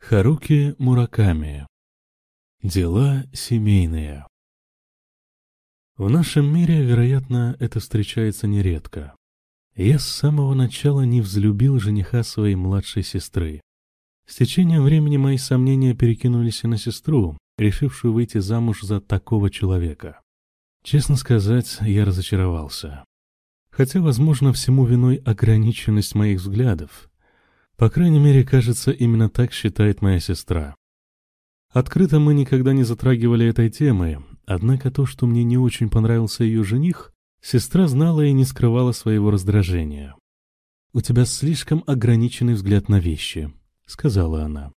Харуки Мураками. Дела семейные. В нашем мире, вероятно, это встречается нередко. Я с самого начала не взлюбил жениха своей младшей сестры. С течением времени мои сомнения перекинулись и на сестру, решившую выйти замуж за такого человека. Честно сказать, я разочаровался. Хотя, возможно, всему виной ограниченность моих взглядов. По крайней мере, кажется, именно так считает моя сестра. Открыто мы никогда не затрагивали этой темы, однако то, что мне не очень понравился ее жених, сестра знала и не скрывала своего раздражения. «У тебя слишком ограниченный взгляд на вещи», — сказала она.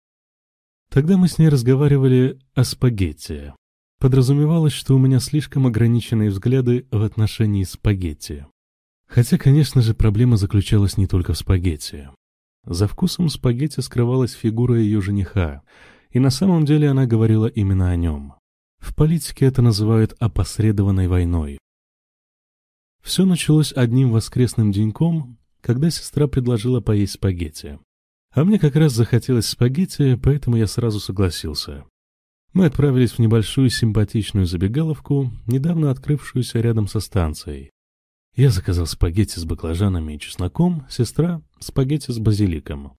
Тогда мы с ней разговаривали о спагетти. Подразумевалось, что у меня слишком ограниченные взгляды в отношении спагетти. Хотя, конечно же, проблема заключалась не только в спагетти. За вкусом спагетти скрывалась фигура ее жениха, и на самом деле она говорила именно о нем. В политике это называют опосредованной войной. Все началось одним воскресным деньком, когда сестра предложила поесть спагетти. А мне как раз захотелось спагетти, поэтому я сразу согласился. Мы отправились в небольшую симпатичную забегаловку, недавно открывшуюся рядом со станцией. Я заказал спагетти с баклажанами и чесноком, сестра — спагетти с базиликом.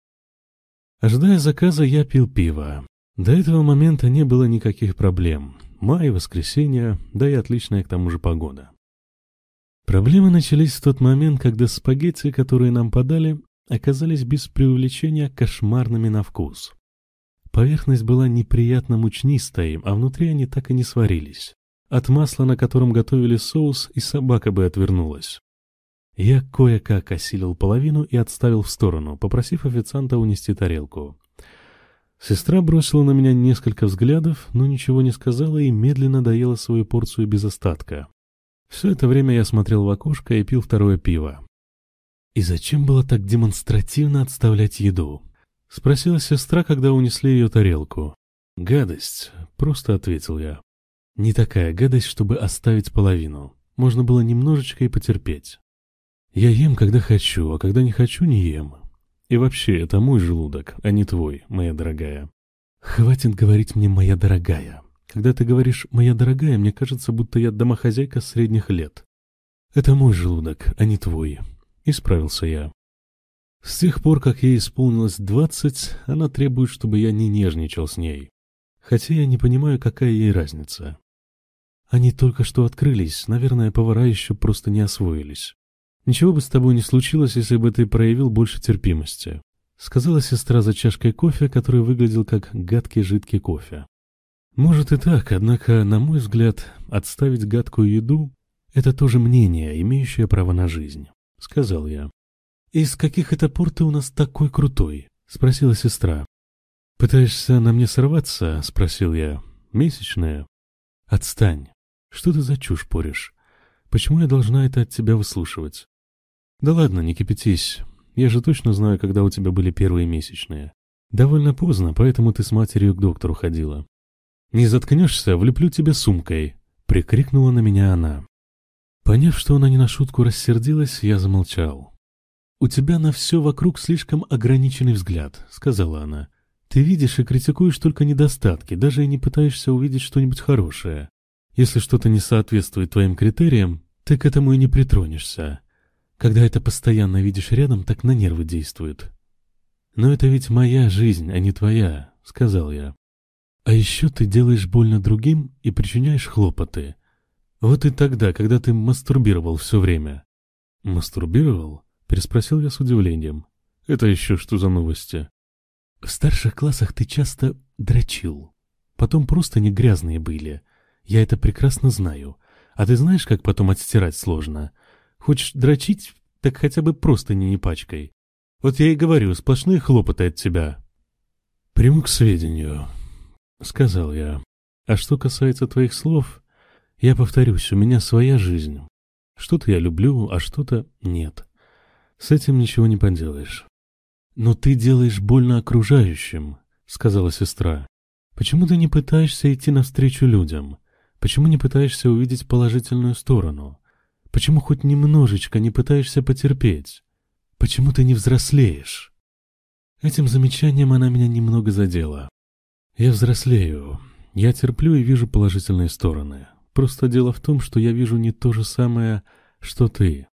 Ожидая заказа, я пил пиво. До этого момента не было никаких проблем. Май, воскресенье, да и отличная к тому же погода. Проблемы начались в тот момент, когда спагетти, которые нам подали, оказались без преувеличения кошмарными на вкус. Поверхность была неприятно мучнистой, а внутри они так и не сварились. От масла, на котором готовили соус, и собака бы отвернулась. Я кое-как осилил половину и отставил в сторону, попросив официанта унести тарелку. Сестра бросила на меня несколько взглядов, но ничего не сказала и медленно доела свою порцию без остатка. Все это время я смотрел в окошко и пил второе пиво. «И зачем было так демонстративно отставлять еду?» — спросила сестра, когда унесли ее тарелку. «Гадость», — просто ответил я. Не такая гадость, чтобы оставить половину. Можно было немножечко и потерпеть. Я ем, когда хочу, а когда не хочу, не ем. И вообще, это мой желудок, а не твой, моя дорогая. Хватит говорить мне «моя дорогая». Когда ты говоришь «моя дорогая», мне кажется, будто я домохозяйка средних лет. Это мой желудок, а не твой. Исправился я. С тех пор, как ей исполнилось двадцать, она требует, чтобы я не нежничал с ней. Хотя я не понимаю, какая ей разница. Они только что открылись, наверное, повара еще просто не освоились. Ничего бы с тобой не случилось, если бы ты проявил больше терпимости. Сказала сестра за чашкой кофе, который выглядел как гадкий жидкий кофе. Может и так, однако, на мой взгляд, отставить гадкую еду — это тоже мнение, имеющее право на жизнь, — сказал я. «Из каких это пор ты у нас такой крутой?» — спросила сестра. «Пытаешься на мне сорваться?» — спросил я. «Месячная?» «Отстань. Что ты за чушь порешь? Почему я должна это от тебя выслушивать? Да ладно, не кипятись. Я же точно знаю, когда у тебя были первые месячные. Довольно поздно, поэтому ты с матерью к доктору ходила. Не заткнешься, влеплю тебе сумкой, прикрикнула на меня она. Поняв, что она не на шутку рассердилась, я замолчал. «У тебя на все вокруг слишком ограниченный взгляд», — сказала она. «Ты видишь и критикуешь только недостатки, даже и не пытаешься увидеть что-нибудь хорошее. Если что-то не соответствует твоим критериям, ты к этому и не притронешься. Когда это постоянно видишь рядом, так на нервы действует. «Но это ведь моя жизнь, а не твоя», — сказал я. «А еще ты делаешь больно другим и причиняешь хлопоты. Вот и тогда, когда ты мастурбировал все время». «Мастурбировал?» — переспросил я с удивлением. «Это еще что за новости?» «В старших классах ты часто дрочил. Потом просто не грязные были, я это прекрасно знаю. А ты знаешь, как потом отстирать сложно? Хочешь дрочить, так хотя бы просто не пачкой. Вот я и говорю, сплошные хлопоты от тебя. Приму к сведению, — сказал я. А что касается твоих слов, я повторюсь, у меня своя жизнь. Что-то я люблю, а что-то нет. С этим ничего не поделаешь. Но ты делаешь больно окружающим, — сказала сестра. Почему ты не пытаешься идти навстречу людям? Почему не пытаешься увидеть положительную сторону? Почему хоть немножечко не пытаешься потерпеть? Почему ты не взрослеешь? Этим замечанием она меня немного задела. Я взрослею. Я терплю и вижу положительные стороны. Просто дело в том, что я вижу не то же самое, что ты.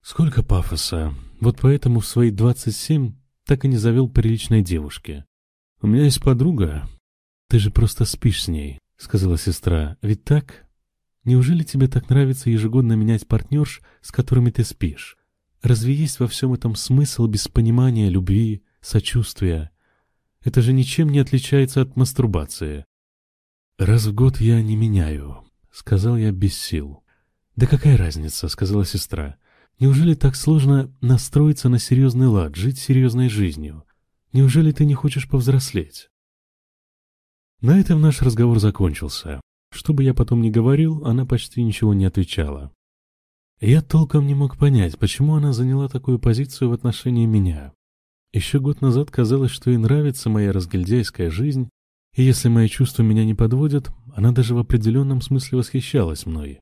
Сколько пафоса. Вот поэтому в свои 27 так и не завел приличной девушки. У меня есть подруга. Ты же просто спишь с ней, сказала сестра. Ведь так? Неужели тебе так нравится ежегодно менять партнерш, с которыми ты спишь? Разве есть во всем этом смысл без понимания, любви, сочувствия? Это же ничем не отличается от мастурбации. «Раз в год я не меняю», — сказал я без сил. «Да какая разница?» — сказала сестра. «Неужели так сложно настроиться на серьезный лад, жить серьезной жизнью? Неужели ты не хочешь повзрослеть?» На этом наш разговор закончился. Что бы я потом ни говорил, она почти ничего не отвечала. Я толком не мог понять, почему она заняла такую позицию в отношении меня. Еще год назад казалось, что ей нравится моя разгильдяйская жизнь, и если мои чувства меня не подводят, она даже в определенном смысле восхищалась мной.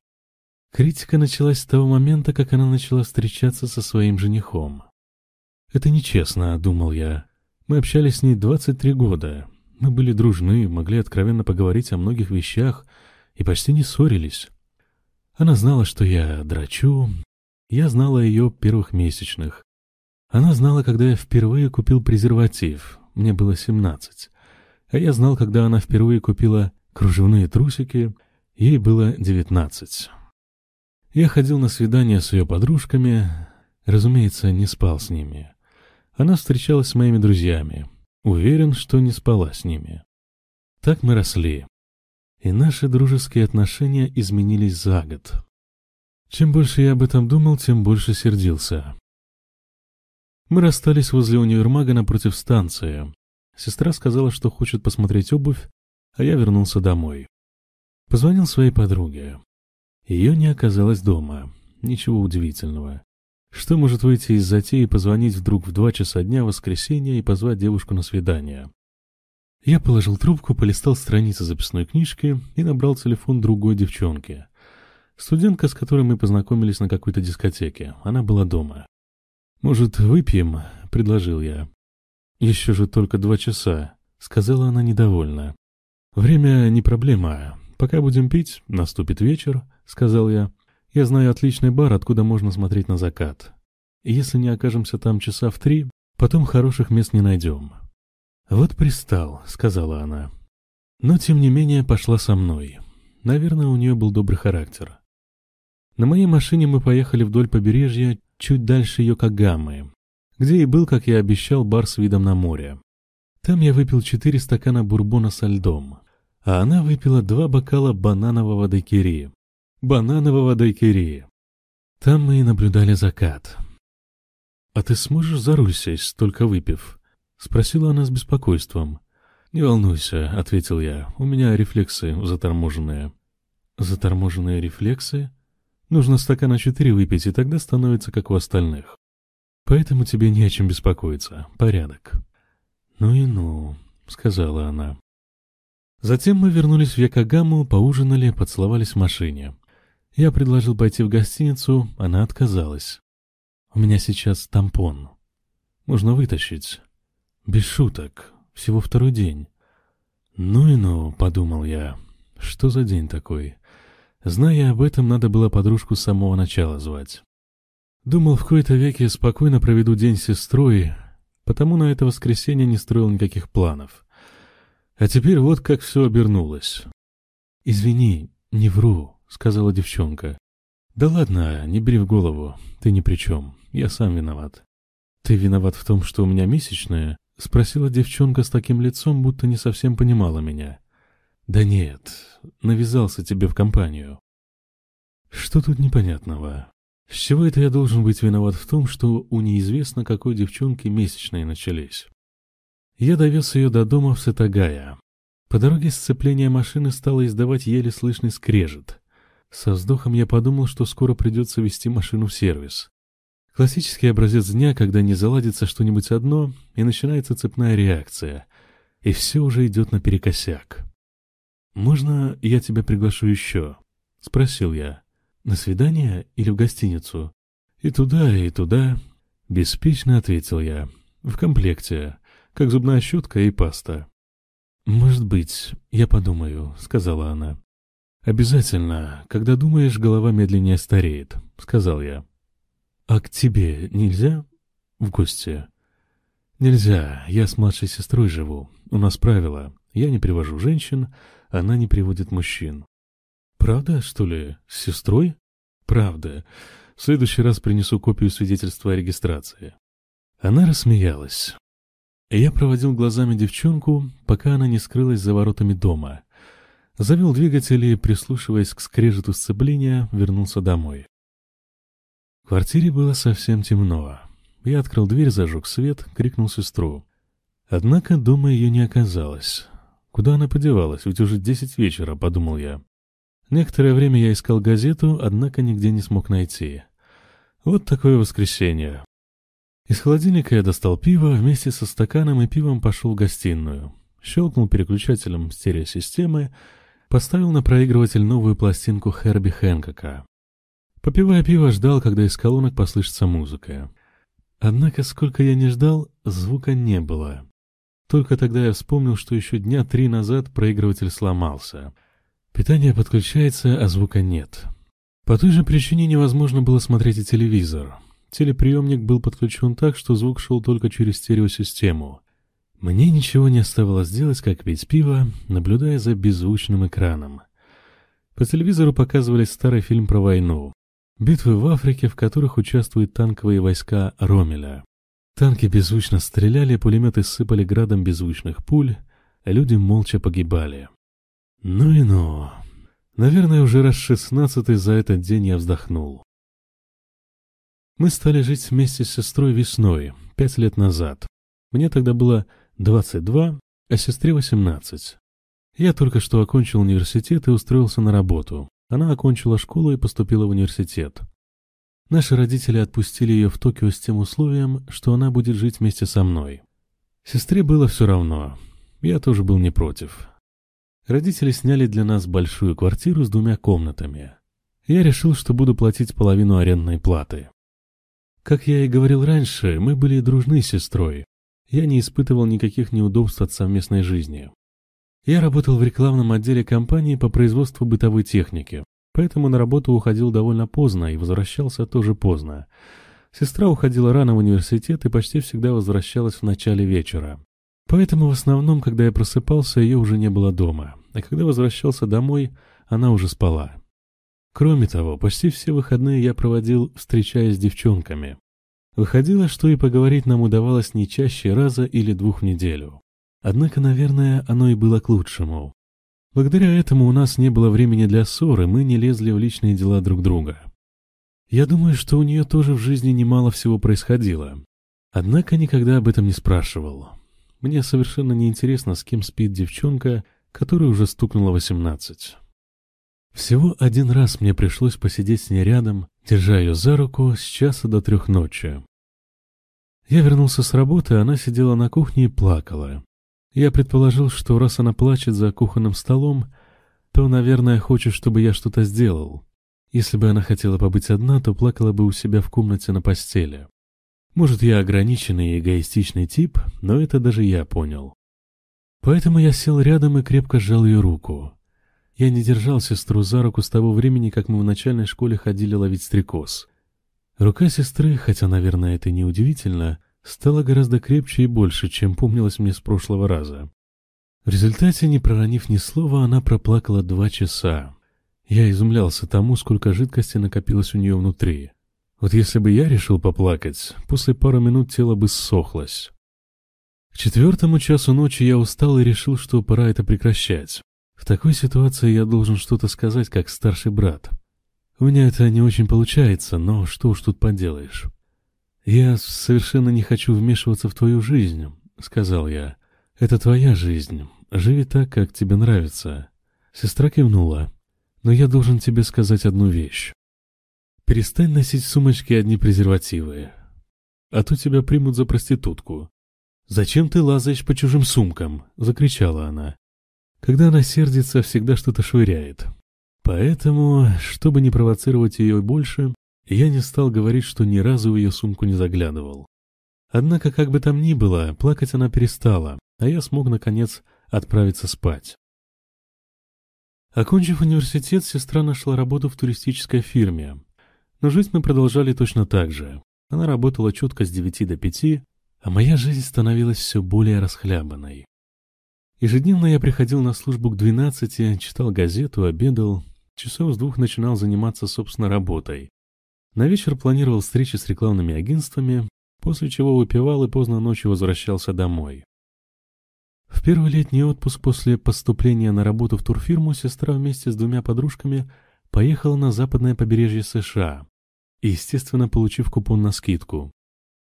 Критика началась с того момента, как она начала встречаться со своим женихом. «Это нечестно», — думал я. «Мы общались с ней 23 года. Мы были дружны, могли откровенно поговорить о многих вещах и почти не ссорились. Она знала, что я драчу. Я знала ее первых месячных. Она знала, когда я впервые купил презерватив. Мне было 17. А я знал, когда она впервые купила кружевные трусики. Ей было 19. Я ходил на свидания с ее подружками. Разумеется, не спал с ними. Она встречалась с моими друзьями. Уверен, что не спала с ними. Так мы росли и наши дружеские отношения изменились за год. Чем больше я об этом думал, тем больше сердился. Мы расстались возле универмага напротив станции. Сестра сказала, что хочет посмотреть обувь, а я вернулся домой. Позвонил своей подруге. Ее не оказалось дома. Ничего удивительного. Что может выйти из затеи позвонить вдруг в два часа дня в воскресенье и позвать девушку на свидание? Я положил трубку, полистал страницы записной книжки и набрал телефон другой девчонки. Студентка, с которой мы познакомились на какой-то дискотеке. Она была дома. «Может, выпьем?» — предложил я. «Еще же только два часа», — сказала она недовольно. «Время не проблема. Пока будем пить, наступит вечер», — сказал я. «Я знаю отличный бар, откуда можно смотреть на закат. Если не окажемся там часа в три, потом хороших мест не найдем. «Вот пристал», — сказала она. Но, тем не менее, пошла со мной. Наверное, у нее был добрый характер. На моей машине мы поехали вдоль побережья, чуть дальше Йокогамы, где и был, как я обещал, бар с видом на море. Там я выпил четыре стакана бурбона со льдом, а она выпила два бокала бананового дайкири. Бананового дайкири. Там мы и наблюдали закат. «А ты сможешь за руль сесть, только выпив?» — спросила она с беспокойством. «Не волнуйся», — ответил я, — «у меня рефлексы заторможенные». «Заторможенные рефлексы? Нужно стакана четыре выпить, и тогда становится как у остальных. Поэтому тебе не о чем беспокоиться. Порядок». «Ну и ну», — сказала она. Затем мы вернулись в Якогаму, поужинали, поцеловались в машине. Я предложил пойти в гостиницу, она отказалась. «У меня сейчас тампон. Можно вытащить». Без шуток. Всего второй день. Ну и ну, подумал я. Что за день такой? Зная об этом, надо было подружку с самого начала звать. Думал, в кои-то веке спокойно проведу день с сестрой, потому на это воскресенье не строил никаких планов. А теперь вот как все обернулось. «Извини, не вру», — сказала девчонка. «Да ладно, не бери в голову, ты ни при чем, я сам виноват». «Ты виноват в том, что у меня месячная?» — спросила девчонка с таким лицом, будто не совсем понимала меня. «Да нет, навязался тебе в компанию». «Что тут непонятного? С чего это я должен быть виноват в том, что у неизвестно какой девчонки месячные начались?» Я довез ее до дома в Сатагая. По дороге сцепление машины стало издавать еле слышный скрежет. Со вздохом я подумал, что скоро придется вести машину в сервис. Классический образец дня, когда не заладится что-нибудь одно, и начинается цепная реакция, и все уже идет наперекосяк. «Можно я тебя приглашу еще?» — спросил я. «На свидание или в гостиницу?» «И туда, и туда», — беспечно ответил я. «В комплекте. как зубная щетка и паста. «Может быть, я подумаю», — сказала она. «Обязательно, когда думаешь, голова медленнее стареет», — сказал я. «А к тебе нельзя? В гости?» «Нельзя, я с младшей сестрой живу. У нас правило. Я не привожу женщин, она не приводит мужчин». «Правда, что ли? С сестрой?» «Правда. В следующий раз принесу копию свидетельства о регистрации». Она рассмеялась. Я проводил глазами девчонку, пока она не скрылась за воротами дома. Завел двигатель и, прислушиваясь к скрежету сцепления, вернулся домой. В квартире было совсем темно. Я открыл дверь, зажег свет, крикнул сестру. Однако дома ее не оказалось. Куда она подевалась? Ведь уже десять вечера, подумал я. Некоторое время я искал газету, однако нигде не смог найти. Вот такое воскресенье. Из холодильника я достал пиво, вместе со стаканом и пивом пошел в гостиную. Щелкнул переключателем стереосистемы, поставил на проигрыватель новую пластинку Херби Хэнкока. Попивая пиво, ждал, когда из колонок послышится музыка. Однако, сколько я не ждал, звука не было. Только тогда я вспомнил, что еще дня три назад проигрыватель сломался. Питание подключается, а звука нет. По той же причине невозможно было смотреть и телевизор. Телеприемник был подключен так, что звук шел только через стереосистему. Мне ничего не оставалось делать, как пить пиво, наблюдая за беззвучным экраном. По телевизору показывали старый фильм про войну. Битвы в Африке, в которых участвуют танковые войска Ромеля. Танки беззвучно стреляли, пулеметы сыпали градом беззвучных пуль, а люди молча погибали. Ну и ну. Наверное, уже раз шестнадцатый за этот день я вздохнул. Мы стали жить вместе с сестрой весной, пять лет назад. Мне тогда было двадцать два, а сестре восемнадцать. Я только что окончил университет и устроился на работу. Она окончила школу и поступила в университет. Наши родители отпустили ее в Токио с тем условием, что она будет жить вместе со мной. Сестре было все равно. Я тоже был не против. Родители сняли для нас большую квартиру с двумя комнатами. Я решил, что буду платить половину арендной платы. Как я и говорил раньше, мы были дружны с сестрой. Я не испытывал никаких неудобств от совместной жизни. Я работал в рекламном отделе компании по производству бытовой техники, поэтому на работу уходил довольно поздно и возвращался тоже поздно. Сестра уходила рано в университет и почти всегда возвращалась в начале вечера. Поэтому в основном, когда я просыпался, ее уже не было дома, а когда возвращался домой, она уже спала. Кроме того, почти все выходные я проводил, встречаясь с девчонками. Выходило, что и поговорить нам удавалось не чаще раза или двух в неделю. Однако, наверное, оно и было к лучшему. Благодаря этому у нас не было времени для ссоры, мы не лезли в личные дела друг друга. Я думаю, что у нее тоже в жизни немало всего происходило. Однако никогда об этом не спрашивал. Мне совершенно не интересно, с кем спит девчонка, которой уже стукнуло восемнадцать. Всего один раз мне пришлось посидеть с ней рядом, держа ее за руку с часа до трех ночи. Я вернулся с работы, она сидела на кухне и плакала. Я предположил, что раз она плачет за кухонным столом, то, наверное, хочет, чтобы я что-то сделал. Если бы она хотела побыть одна, то плакала бы у себя в комнате на постели. Может, я ограниченный и эгоистичный тип, но это даже я понял. Поэтому я сел рядом и крепко сжал ее руку. Я не держал сестру за руку с того времени, как мы в начальной школе ходили ловить стрекоз. Рука сестры, хотя, наверное, это не удивительно, стала гораздо крепче и больше, чем помнилось мне с прошлого раза. В результате, не проронив ни слова, она проплакала два часа. Я изумлялся тому, сколько жидкости накопилось у нее внутри. Вот если бы я решил поплакать, после пары минут тело бы ссохлось. К четвертому часу ночи я устал и решил, что пора это прекращать. В такой ситуации я должен что-то сказать, как старший брат. У меня это не очень получается, но что уж тут поделаешь. «Я совершенно не хочу вмешиваться в твою жизнь», — сказал я. «Это твоя жизнь. Живи так, как тебе нравится». Сестра кивнула. «Но я должен тебе сказать одну вещь. Перестань носить в сумочке одни презервативы, а то тебя примут за проститутку». «Зачем ты лазаешь по чужим сумкам?» — закричала она. Когда она сердится, всегда что-то швыряет. Поэтому, чтобы не провоцировать ее больше, я не стал говорить, что ни разу в ее сумку не заглядывал. Однако, как бы там ни было, плакать она перестала, а я смог, наконец, отправиться спать. Окончив университет, сестра нашла работу в туристической фирме. Но жить мы продолжали точно так же. Она работала четко с 9 до 5, а моя жизнь становилась все более расхлябанной. Ежедневно я приходил на службу к 12, читал газету, обедал, часов с двух начинал заниматься собственной работой. На вечер планировал встречи с рекламными агентствами, после чего выпивал и поздно ночью возвращался домой. В первый летний отпуск после поступления на работу в турфирму сестра вместе с двумя подружками поехала на западное побережье США, естественно, получив купон на скидку.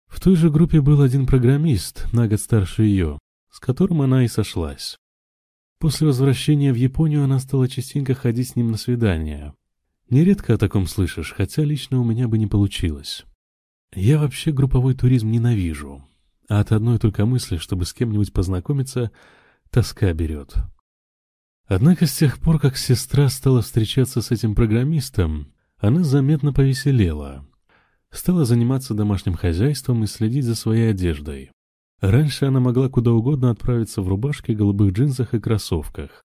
В той же группе был один программист, на год старше ее, с которым она и сошлась. После возвращения в Японию она стала частенько ходить с ним на свидания. Нередко о таком слышишь, хотя лично у меня бы не получилось. Я вообще групповой туризм ненавижу, а от одной только мысли, чтобы с кем-нибудь познакомиться, тоска берет. Однако с тех пор, как сестра стала встречаться с этим программистом, она заметно повеселела. Стала заниматься домашним хозяйством и следить за своей одеждой. Раньше она могла куда угодно отправиться в рубашке, голубых джинсах и кроссовках.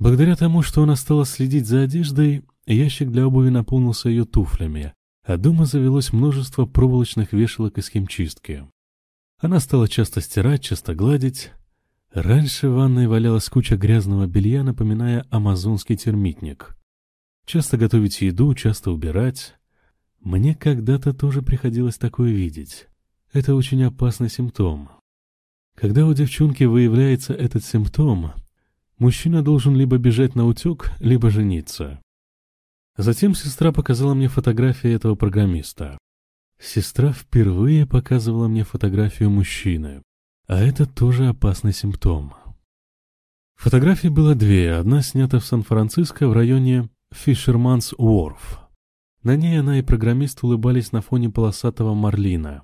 Благодаря тому, что она стала следить за одеждой, ящик для обуви наполнился ее туфлями, а дома завелось множество проволочных вешалок из химчистки. Она стала часто стирать, часто гладить. Раньше в ванной валялась куча грязного белья, напоминая амазонский термитник. Часто готовить еду, часто убирать. Мне когда-то тоже приходилось такое видеть. Это очень опасный симптом. Когда у девчонки выявляется этот симптом, мужчина должен либо бежать на утек, либо жениться. Затем сестра показала мне фотографии этого программиста. Сестра впервые показывала мне фотографию мужчины, а это тоже опасный симптом. Фотографий было две, одна снята в Сан-Франциско в районе Фишерманс Уорф. На ней она и программист улыбались на фоне полосатого марлина.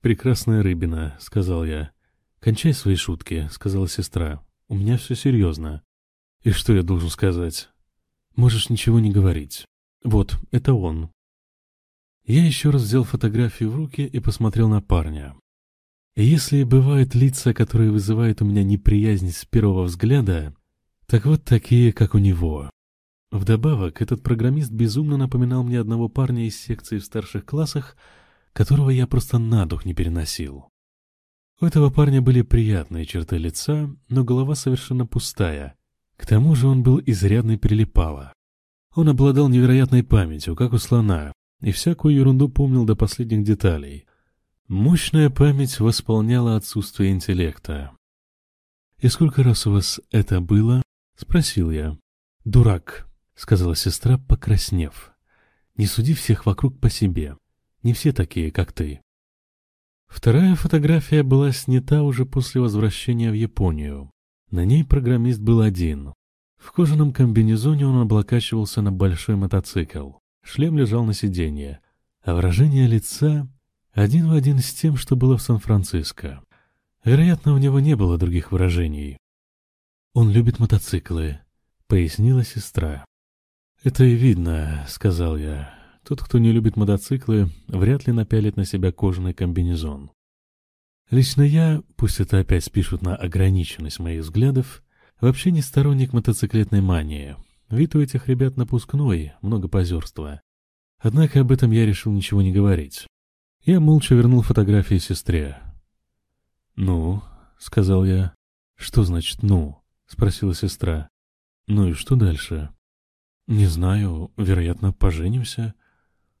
«Прекрасная рыбина», — сказал я. «Кончай свои шутки», — сказала сестра. «У меня все серьезно». «И что я должен сказать?» «Можешь ничего не говорить. Вот, это он». Я еще раз взял фотографию в руки и посмотрел на парня. Если бывают лица, которые вызывают у меня неприязнь с первого взгляда, так вот такие, как у него. Вдобавок, этот программист безумно напоминал мне одного парня из секции в старших классах, которого я просто на дух не переносил. У этого парня были приятные черты лица, но голова совершенно пустая. К тому же он был изрядный прилипало. Он обладал невероятной памятью, как у слона, и всякую ерунду помнил до последних деталей. Мощная память восполняла отсутствие интеллекта. «И сколько раз у вас это было?» — спросил я. «Дурак», — сказала сестра, покраснев. «Не суди всех вокруг по себе. Не все такие, как ты». Вторая фотография была снята уже после возвращения в Японию. На ней программист был один. В кожаном комбинезоне он облокачивался на большой мотоцикл. Шлем лежал на сиденье, а выражение лица один в один с тем, что было в Сан-Франциско. Вероятно, у него не было других выражений. «Он любит мотоциклы», — пояснила сестра. «Это и видно», — сказал я. «Тот, кто не любит мотоциклы, вряд ли напялит на себя кожаный комбинезон». Лично я, пусть это опять спишут на ограниченность моих взглядов, вообще не сторонник мотоциклетной мании, Вид у этих ребят напускной, много позерства. Однако об этом я решил ничего не говорить. Я молча вернул фотографии сестре. «Ну?» — сказал я. «Что значит «ну?» — спросила сестра. «Ну и что дальше?» «Не знаю. Вероятно, поженимся».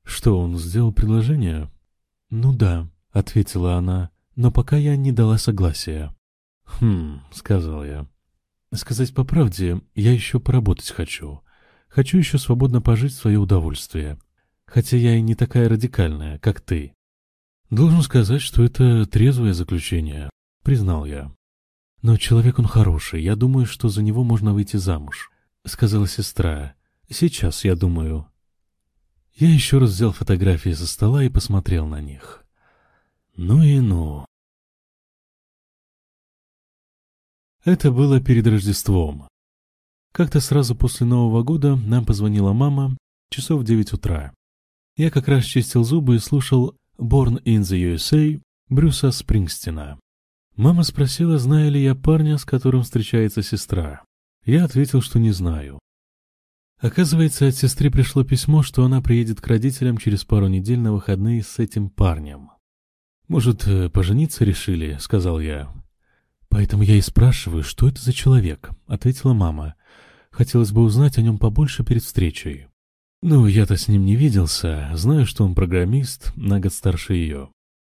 «Что, он сделал предложение?» «Ну да», — ответила она, «но пока я не дала согласия». «Хм», — сказал я. Сказать по правде, я еще поработать хочу. Хочу еще свободно пожить в свое удовольствие. Хотя я и не такая радикальная, как ты. Должен сказать, что это трезвое заключение, признал я. Но человек он хороший, я думаю, что за него можно выйти замуж, сказала сестра. Сейчас, я думаю. Я еще раз взял фотографии со стола и посмотрел на них. Ну и ну. Это было перед Рождеством. Как-то сразу после Нового года нам позвонила мама часов в девять утра. Я как раз чистил зубы и слушал Born in the USA Брюса Спрингстина. Мама спросила, знаю ли я парня, с которым встречается сестра. Я ответил, что не знаю. Оказывается, от сестры пришло письмо, что она приедет к родителям через пару недель на выходные с этим парнем. «Может, э, пожениться решили?» — сказал я. «Поэтому я и спрашиваю, что это за человек?» — ответила мама. «Хотелось бы узнать о нем побольше перед встречей». «Ну, я-то с ним не виделся. Знаю, что он программист, на год старше ее.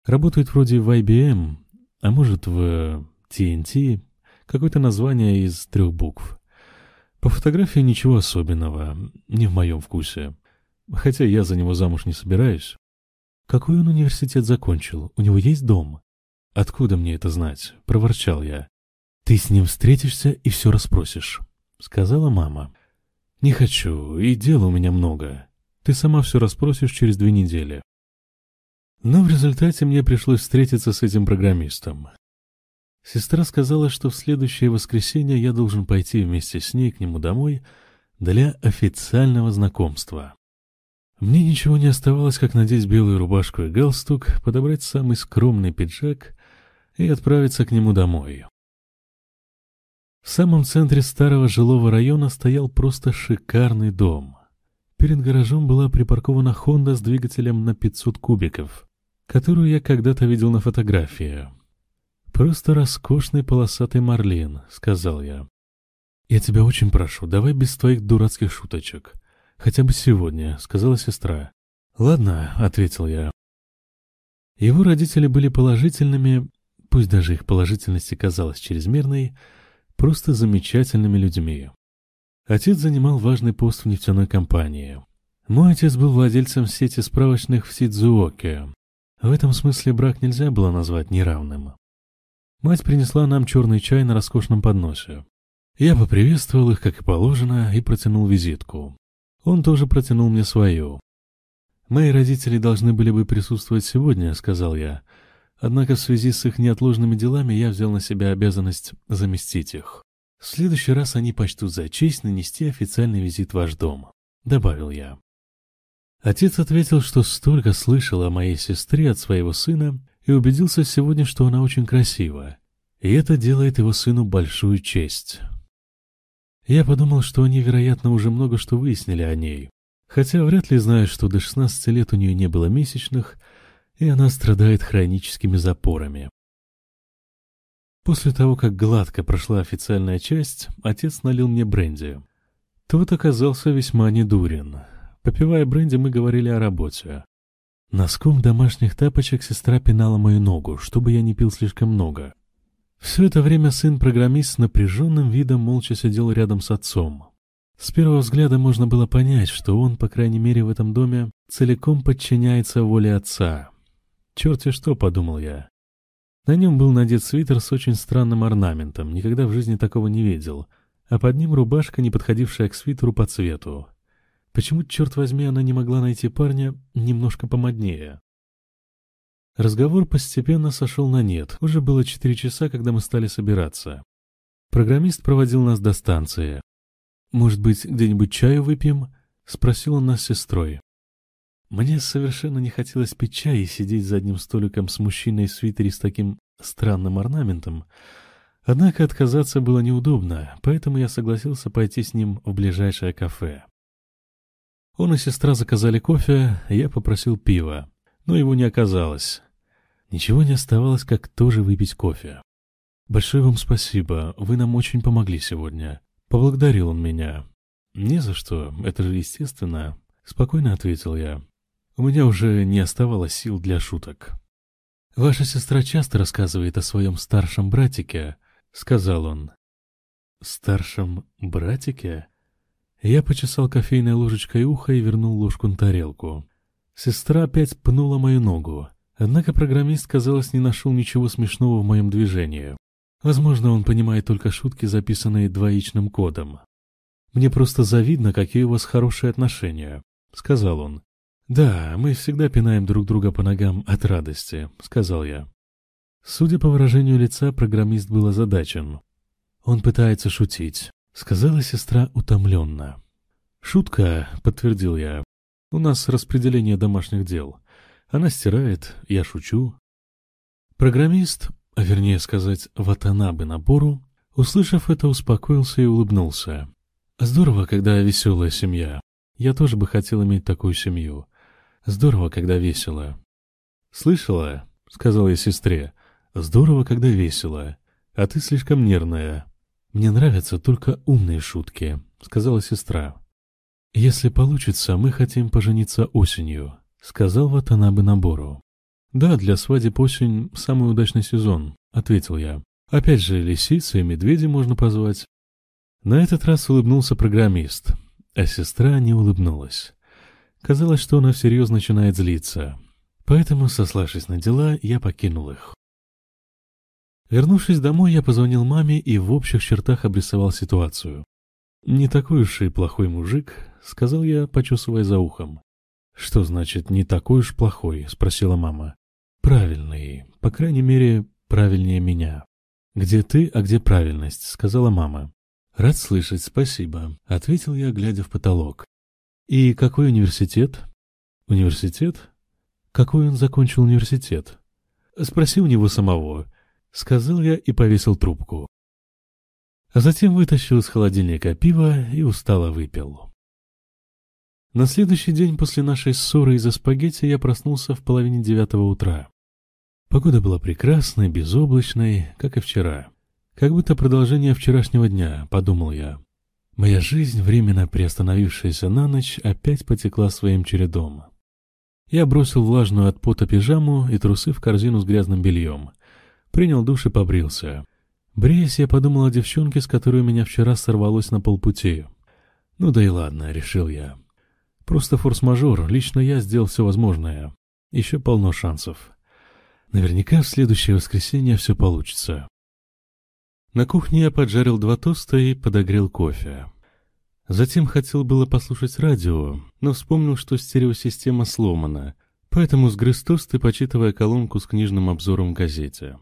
Работает вроде в IBM, а может в TNT, какое-то название из трех букв. По фотографии ничего особенного, не в моем вкусе. Хотя я за него замуж не собираюсь. Какой он университет закончил? У него есть дом? Откуда мне это знать? Проворчал я. Ты с ним встретишься и все расспросишь, сказала мама. Не хочу, и дела у меня много. Ты сама все расспросишь через две недели. Но в результате мне пришлось встретиться с этим программистом. Сестра сказала, что в следующее воскресенье я должен пойти вместе с ней к нему домой для официального знакомства. Мне ничего не оставалось, как надеть белую рубашку и галстук, подобрать самый скромный пиджак и отправиться к нему домой. В самом центре старого жилого района стоял просто шикарный дом. Перед гаражом была припаркована «Хонда» с двигателем на 500 кубиков, которую я когда-то видел на фотографии. «Просто роскошный полосатый марлин», — сказал я. «Я тебя очень прошу, давай без твоих дурацких шуточек. Хотя бы сегодня», — сказала сестра. «Ладно», — ответил я. Его родители были положительными, пусть даже их положительность казалась чрезмерной, просто замечательными людьми. Отец занимал важный пост в нефтяной компании. Мой отец был владельцем сети справочных в Сидзуоке. В этом смысле брак нельзя было назвать неравным. Мать принесла нам черный чай на роскошном подносе. Я поприветствовал их, как и положено, и протянул визитку. Он тоже протянул мне свою. «Мои родители должны были бы присутствовать сегодня», — сказал я. Однако в связи с их неотложными делами я взял на себя обязанность заместить их. В следующий раз они почтут за честь нанести официальный визит в ваш дом», — добавил я. Отец ответил, что столько слышал о моей сестре от своего сына, и убедился сегодня, что она очень красива. И это делает его сыну большую честь. Я подумал, что они, вероятно, уже много что выяснили о ней. Хотя вряд ли знают, что до 16 лет у нее не было месячных, и она страдает хроническими запорами. После того, как гладко прошла официальная часть, отец налил мне бренди. Тот оказался весьма недурен. Попивая бренди, мы говорили о работе. Носком домашних тапочек сестра пинала мою ногу, чтобы я не пил слишком много. Все это время сын-программист с напряженным видом молча сидел рядом с отцом. С первого взгляда можно было понять, что он, по крайней мере в этом доме, целиком подчиняется воле отца. «Черт-те что», — подумал я. На нем был надет свитер с очень странным орнаментом, никогда в жизни такого не видел, а под ним рубашка, не подходившая к свитеру по цвету. Почему, черт возьми, она не могла найти парня немножко помоднее? Разговор постепенно сошел на нет. Уже было четыре часа, когда мы стали собираться. Программист проводил нас до станции. «Может быть, где-нибудь чаю выпьем?» — спросил он нас с сестрой. Мне совершенно не хотелось пить чай и сидеть за одним столиком с мужчиной в свитере с таким странным орнаментом. Однако отказаться было неудобно, поэтому я согласился пойти с ним в ближайшее кафе. Он и сестра заказали кофе, я попросил пива, но его не оказалось. Ничего не оставалось, как тоже выпить кофе. «Большое вам спасибо, вы нам очень помогли сегодня». Поблагодарил он меня. «Не за что, это же естественно», — спокойно ответил я. У меня уже не оставалось сил для шуток. «Ваша сестра часто рассказывает о своем старшем братике», — сказал он. «Старшем братике?» Я почесал кофейной ложечкой ухо и вернул ложку на тарелку. Сестра опять пнула мою ногу. Однако программист, казалось, не нашел ничего смешного в моем движении. Возможно, он понимает только шутки, записанные двоичным кодом. «Мне просто завидно, какие у вас хорошие отношения», — сказал он. «Да, мы всегда пинаем друг друга по ногам от радости», — сказал я. Судя по выражению лица, программист был озадачен. Он пытается шутить. — сказала сестра утомленно. «Шутка», — подтвердил я. «У нас распределение домашних дел. Она стирает, я шучу. Программист, а вернее сказать, Ватанабе Набору, услышав это, успокоился и улыбнулся. Здорово, когда веселая семья. Я тоже бы хотел иметь такую семью. Здорово, когда весело. «Слышала?» — сказал я сестре. «Здорово, когда весело. А ты слишком нервная. Мне нравятся только умные шутки», — сказала сестра. «Если получится, мы хотим пожениться осенью», — сказал Ватанабе Набору. «Да, для свадеб осень — самый удачный сезон», — ответил я. «Опять же, лисицы и медведи можно позвать». На этот раз улыбнулся программист, а сестра не улыбнулась. Казалось, что она всерьез начинает злиться. Поэтому, сославшись на дела, я покинул их. Вернувшись домой, я позвонил маме и в общих чертах обрисовал ситуацию. «Не такой уж и плохой мужик», — сказал я, почесывая за ухом. «Что значит «не такой уж плохой»?» — спросила мама. «Правильный. По крайней мере, правильнее меня». «Где ты, а где правильность?» — сказала мама. «Рад слышать, спасибо», — ответил я, глядя в потолок. «И какой университет?» «Университет? Какой он закончил университет?» «Спроси у него самого», — сказал я и повесил трубку. А затем вытащил из холодильника пиво и устало выпил. На следующий день после нашей ссоры из-за спагетти я проснулся в половине девятого утра. Погода была прекрасной, безоблачной, как и вчера. Как будто продолжение вчерашнего дня, подумал я. Моя жизнь, временно приостановившаяся на ночь, опять потекла своим чередом. Я бросил влажную от пота пижаму и трусы в корзину с грязным бельем. Принял душ и побрился. Бреясь, я подумал о девчонке, с которой у меня вчера сорвалось на полпути. Ну да и ладно, решил я. Просто форс-мажор, лично я сделал все возможное. Еще полно шансов. Наверняка в следующее воскресенье все получится. На кухне я поджарил два тоста и подогрел кофе. Затем хотел было послушать радио, но вспомнил, что стереосистема сломана, поэтому сгрыз тост и почитывая колонку с книжным обзором в газете.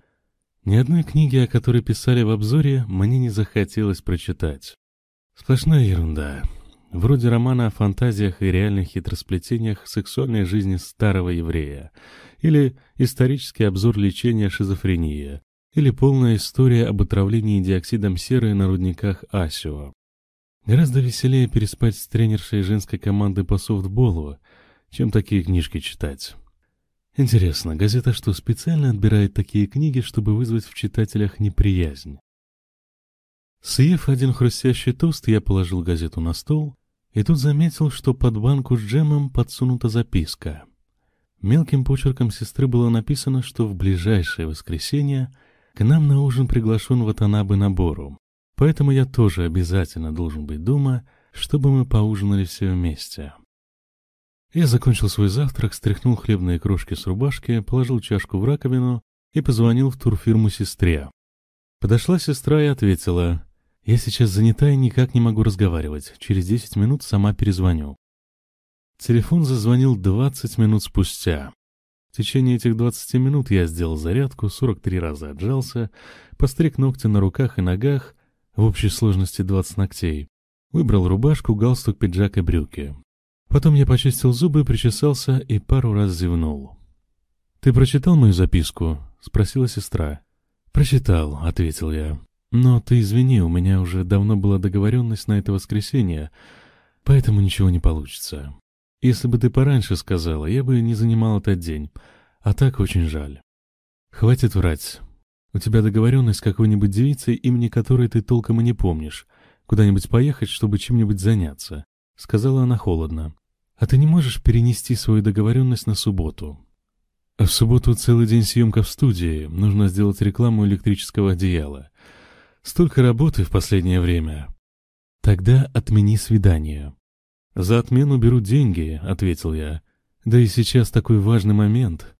Ни одной книги, о которой писали в обзоре, мне не захотелось прочитать. Сплошная ерунда. Вроде романа о фантазиях и реальных хитросплетениях сексуальной жизни старого еврея. Или исторический обзор лечения шизофрении. Или полная история об отравлении диоксидом серы на рудниках Асио. Гораздо веселее переспать с тренершей женской команды по софтболу, чем такие книжки читать. Интересно, газета что, специально отбирает такие книги, чтобы вызвать в читателях неприязнь? Съев один хрустящий тост, я положил газету на стол и тут заметил, что под банку с джемом подсунута записка. Мелким почерком сестры было написано, что в ближайшее воскресенье к нам на ужин приглашен Ватанабе Набору, поэтому я тоже обязательно должен быть дома, чтобы мы поужинали все вместе. Я закончил свой завтрак, стряхнул хлебные крошки с рубашки, положил чашку в раковину и позвонил в турфирму сестре. Подошла сестра и ответила, «Я сейчас занята и никак не могу разговаривать. Через десять минут сама перезвоню». Телефон зазвонил двадцать минут спустя. В течение этих 20 минут я сделал зарядку, 43 раза отжался, постриг ногти на руках и ногах, в общей сложности 20 ногтей. Выбрал рубашку, галстук, пиджак и брюки. Потом я почистил зубы, причесался и пару раз зевнул. «Ты прочитал мою записку?» — спросила сестра. «Прочитал», — ответил я. «Но ты извини, у меня уже давно была договоренность на это воскресенье, поэтому ничего не получится. Если бы ты пораньше сказала, я бы не занимал этот день. А так очень жаль. Хватит врать. У тебя договоренность с какой-нибудь девицей, имени которой ты толком и не помнишь. Куда-нибудь поехать, чтобы чем-нибудь заняться. Сказала она холодно. А ты не можешь перенести свою договоренность на субботу? В субботу целый день съемка в студии. Нужно сделать рекламу электрического одеяла. Столько работы в последнее время. Тогда отмени свидание. «За отмену беру деньги», — ответил я. «Да и сейчас такой важный момент.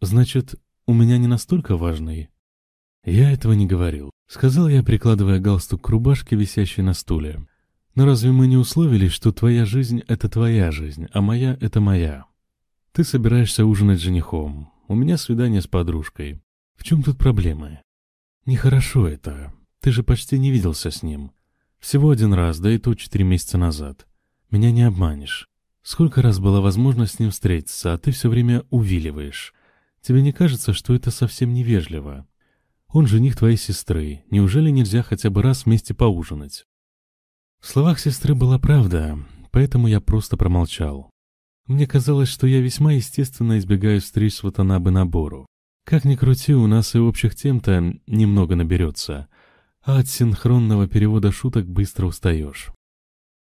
Значит, у меня не настолько важный?» «Я этого не говорил», — сказал я, прикладывая галстук к рубашке, висящей на стуле. «Но разве мы не условились, что твоя жизнь — это твоя жизнь, а моя — это моя? Ты собираешься ужинать с женихом, у меня свидание с подружкой. В чем тут проблема? Нехорошо это. Ты же почти не виделся с ним. Всего один раз, да и то четыре месяца назад. Меня не обманешь. Сколько раз была возможность с ним встретиться, а ты все время увиливаешь. Тебе не кажется, что это совсем невежливо? Он жених твоей сестры. Неужели нельзя хотя бы раз вместе поужинать? В словах сестры была правда, поэтому я просто промолчал. Мне казалось, что я весьма естественно избегаю встреч с Ватанабе Набору. Как ни крути, у нас и общих тем-то немного наберется, а от синхронного перевода шуток быстро устаешь.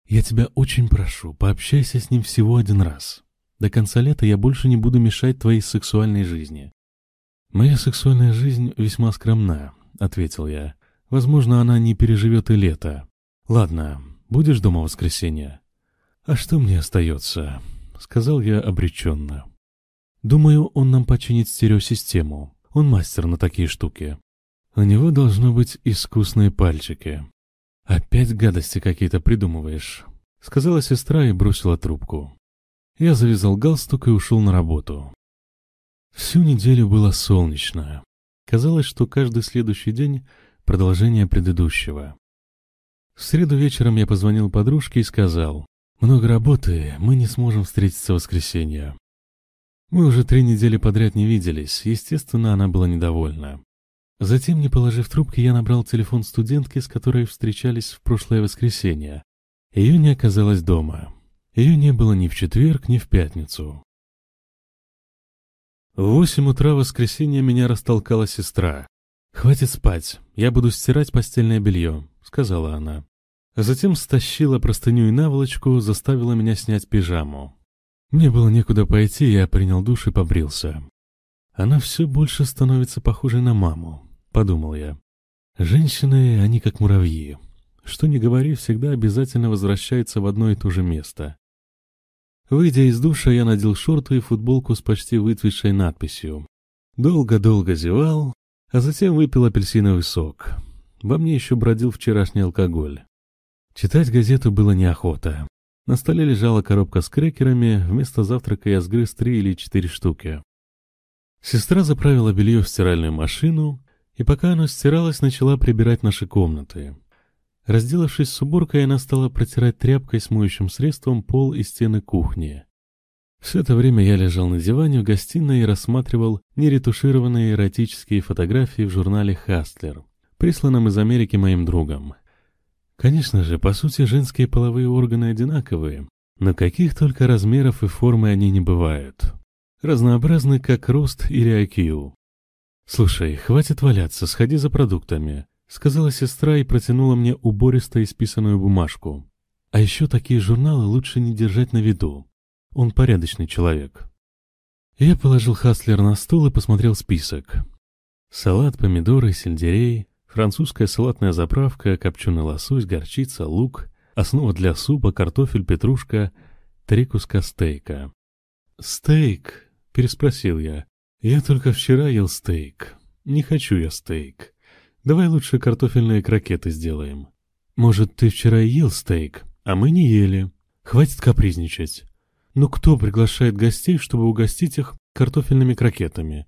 Я тебя очень прошу, пообщайся с ним всего один раз. До конца лета я больше не буду мешать твоей сексуальной жизни. Моя сексуальная жизнь весьма скромна, ответил я. Возможно, она не переживет и лето. Ладно, будешь дома в воскресенье? А что мне остается? Сказал я обреченно. Думаю, он нам починит стереосистему. Он мастер на такие штуки. У него должно быть искусные пальчики. «Опять гадости какие-то придумываешь», — сказала сестра и бросила трубку. Я завязал галстук и ушел на работу. Всю неделю было солнечно. Казалось, что каждый следующий день — продолжение предыдущего. В среду вечером я позвонил подружке и сказал, «Много работы, мы не сможем встретиться в воскресенье». Мы уже три недели подряд не виделись, естественно, она была недовольна. Затем, не положив трубки, я набрал телефон студентки, с которой встречались в прошлое воскресенье. Ее не оказалось дома. Ее не было ни в четверг, ни в пятницу. В восемь утра воскресенья меня растолкала сестра. «Хватит спать, я буду стирать постельное белье», — сказала она. Затем стащила простыню и наволочку, заставила меня снять пижаму. Мне было некуда пойти, я принял душ и побрился. Она все больше становится похожей на маму подумал я. Женщины, они как муравьи. Что ни говори, всегда обязательно возвращается в одно и то же место. Выйдя из душа, я надел шорты и футболку с почти выцветшей надписью. Долго-долго зевал, а затем выпил апельсиновый сок. Во мне еще бродил вчерашний алкоголь. Читать газету было неохота. На столе лежала коробка с крекерами, вместо завтрака я сгрыз три или четыре штуки. Сестра заправила белье в стиральную машину, и пока оно стиралось, начала прибирать наши комнаты. Разделавшись с уборкой, она стала протирать тряпкой с моющим средством пол и стены кухни. Все это время я лежал на диване в гостиной и рассматривал неретушированные эротические фотографии в журнале «Хастлер», присланном из Америки моим другом. Конечно же, по сути, женские половые органы одинаковые, но каких только размеров и формы они не бывают. Разнообразны как рост или IQ. «Слушай, хватит валяться, сходи за продуктами», — сказала сестра и протянула мне убористо исписанную бумажку. «А еще такие журналы лучше не держать на виду. Он порядочный человек». Я положил Хаслер на стол и посмотрел список. Салат, помидоры, сельдерей, французская салатная заправка, копченый лосось, горчица, лук, основа для супа, картофель, петрушка, три куска стейка. «Стейк?» — переспросил я. Я только вчера ел стейк. Не хочу я стейк. Давай лучше картофельные крокеты сделаем. Может, ты вчера ел стейк, а мы не ели. Хватит капризничать. Ну кто приглашает гостей, чтобы угостить их картофельными крокетами?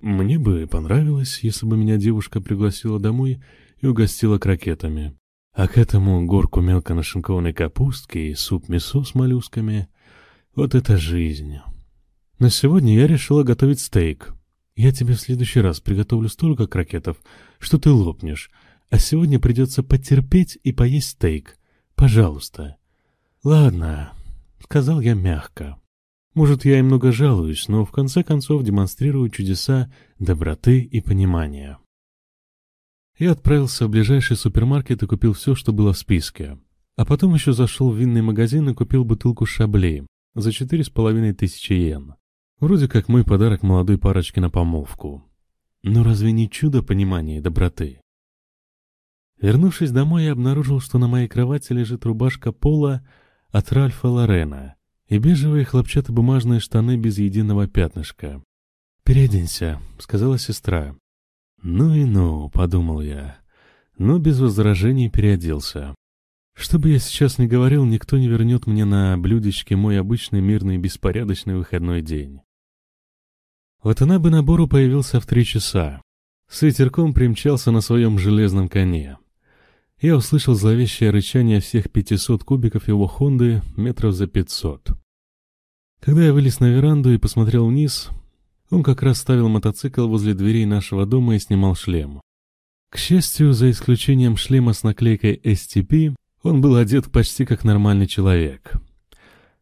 Мне бы понравилось, если бы меня девушка пригласила домой и угостила крокетами. А к этому горку мелко нашинкованной капустки и суп-мясо с моллюсками. Вот это жизнь. На сегодня я решила готовить стейк. Я тебе в следующий раз приготовлю столько крокетов, что ты лопнешь, а сегодня придется потерпеть и поесть стейк. Пожалуйста. Ладно, сказал я мягко. Может, я и много жалуюсь, но в конце концов демонстрирую чудеса доброты и понимания. Я отправился в ближайший супермаркет и купил все, что было в списке. А потом еще зашел в винный магазин и купил бутылку шаблей за четыре с половиной тысячи йен. Вроде как мой подарок молодой парочке на помолвку. Но разве не чудо понимания и доброты? Вернувшись домой, я обнаружил, что на моей кровати лежит рубашка пола от Ральфа Лорена и бежевые хлопчатобумажные штаны без единого пятнышка. «Переоденься», — сказала сестра. «Ну и ну», — подумал я, но без возражений переоделся. Что бы я сейчас ни говорил, никто не вернет мне на блюдечке мой обычный мирный беспорядочный выходной день. Ватанабе Набору появился в три часа. С ветерком примчался на своем железном коне. Я услышал зловещее рычание всех 500 кубиков его Хонды метров за 500. Когда я вылез на веранду и посмотрел вниз, он как раз ставил мотоцикл возле дверей нашего дома и снимал шлем. К счастью, за исключением шлема с наклейкой STP, он был одет почти как нормальный человек.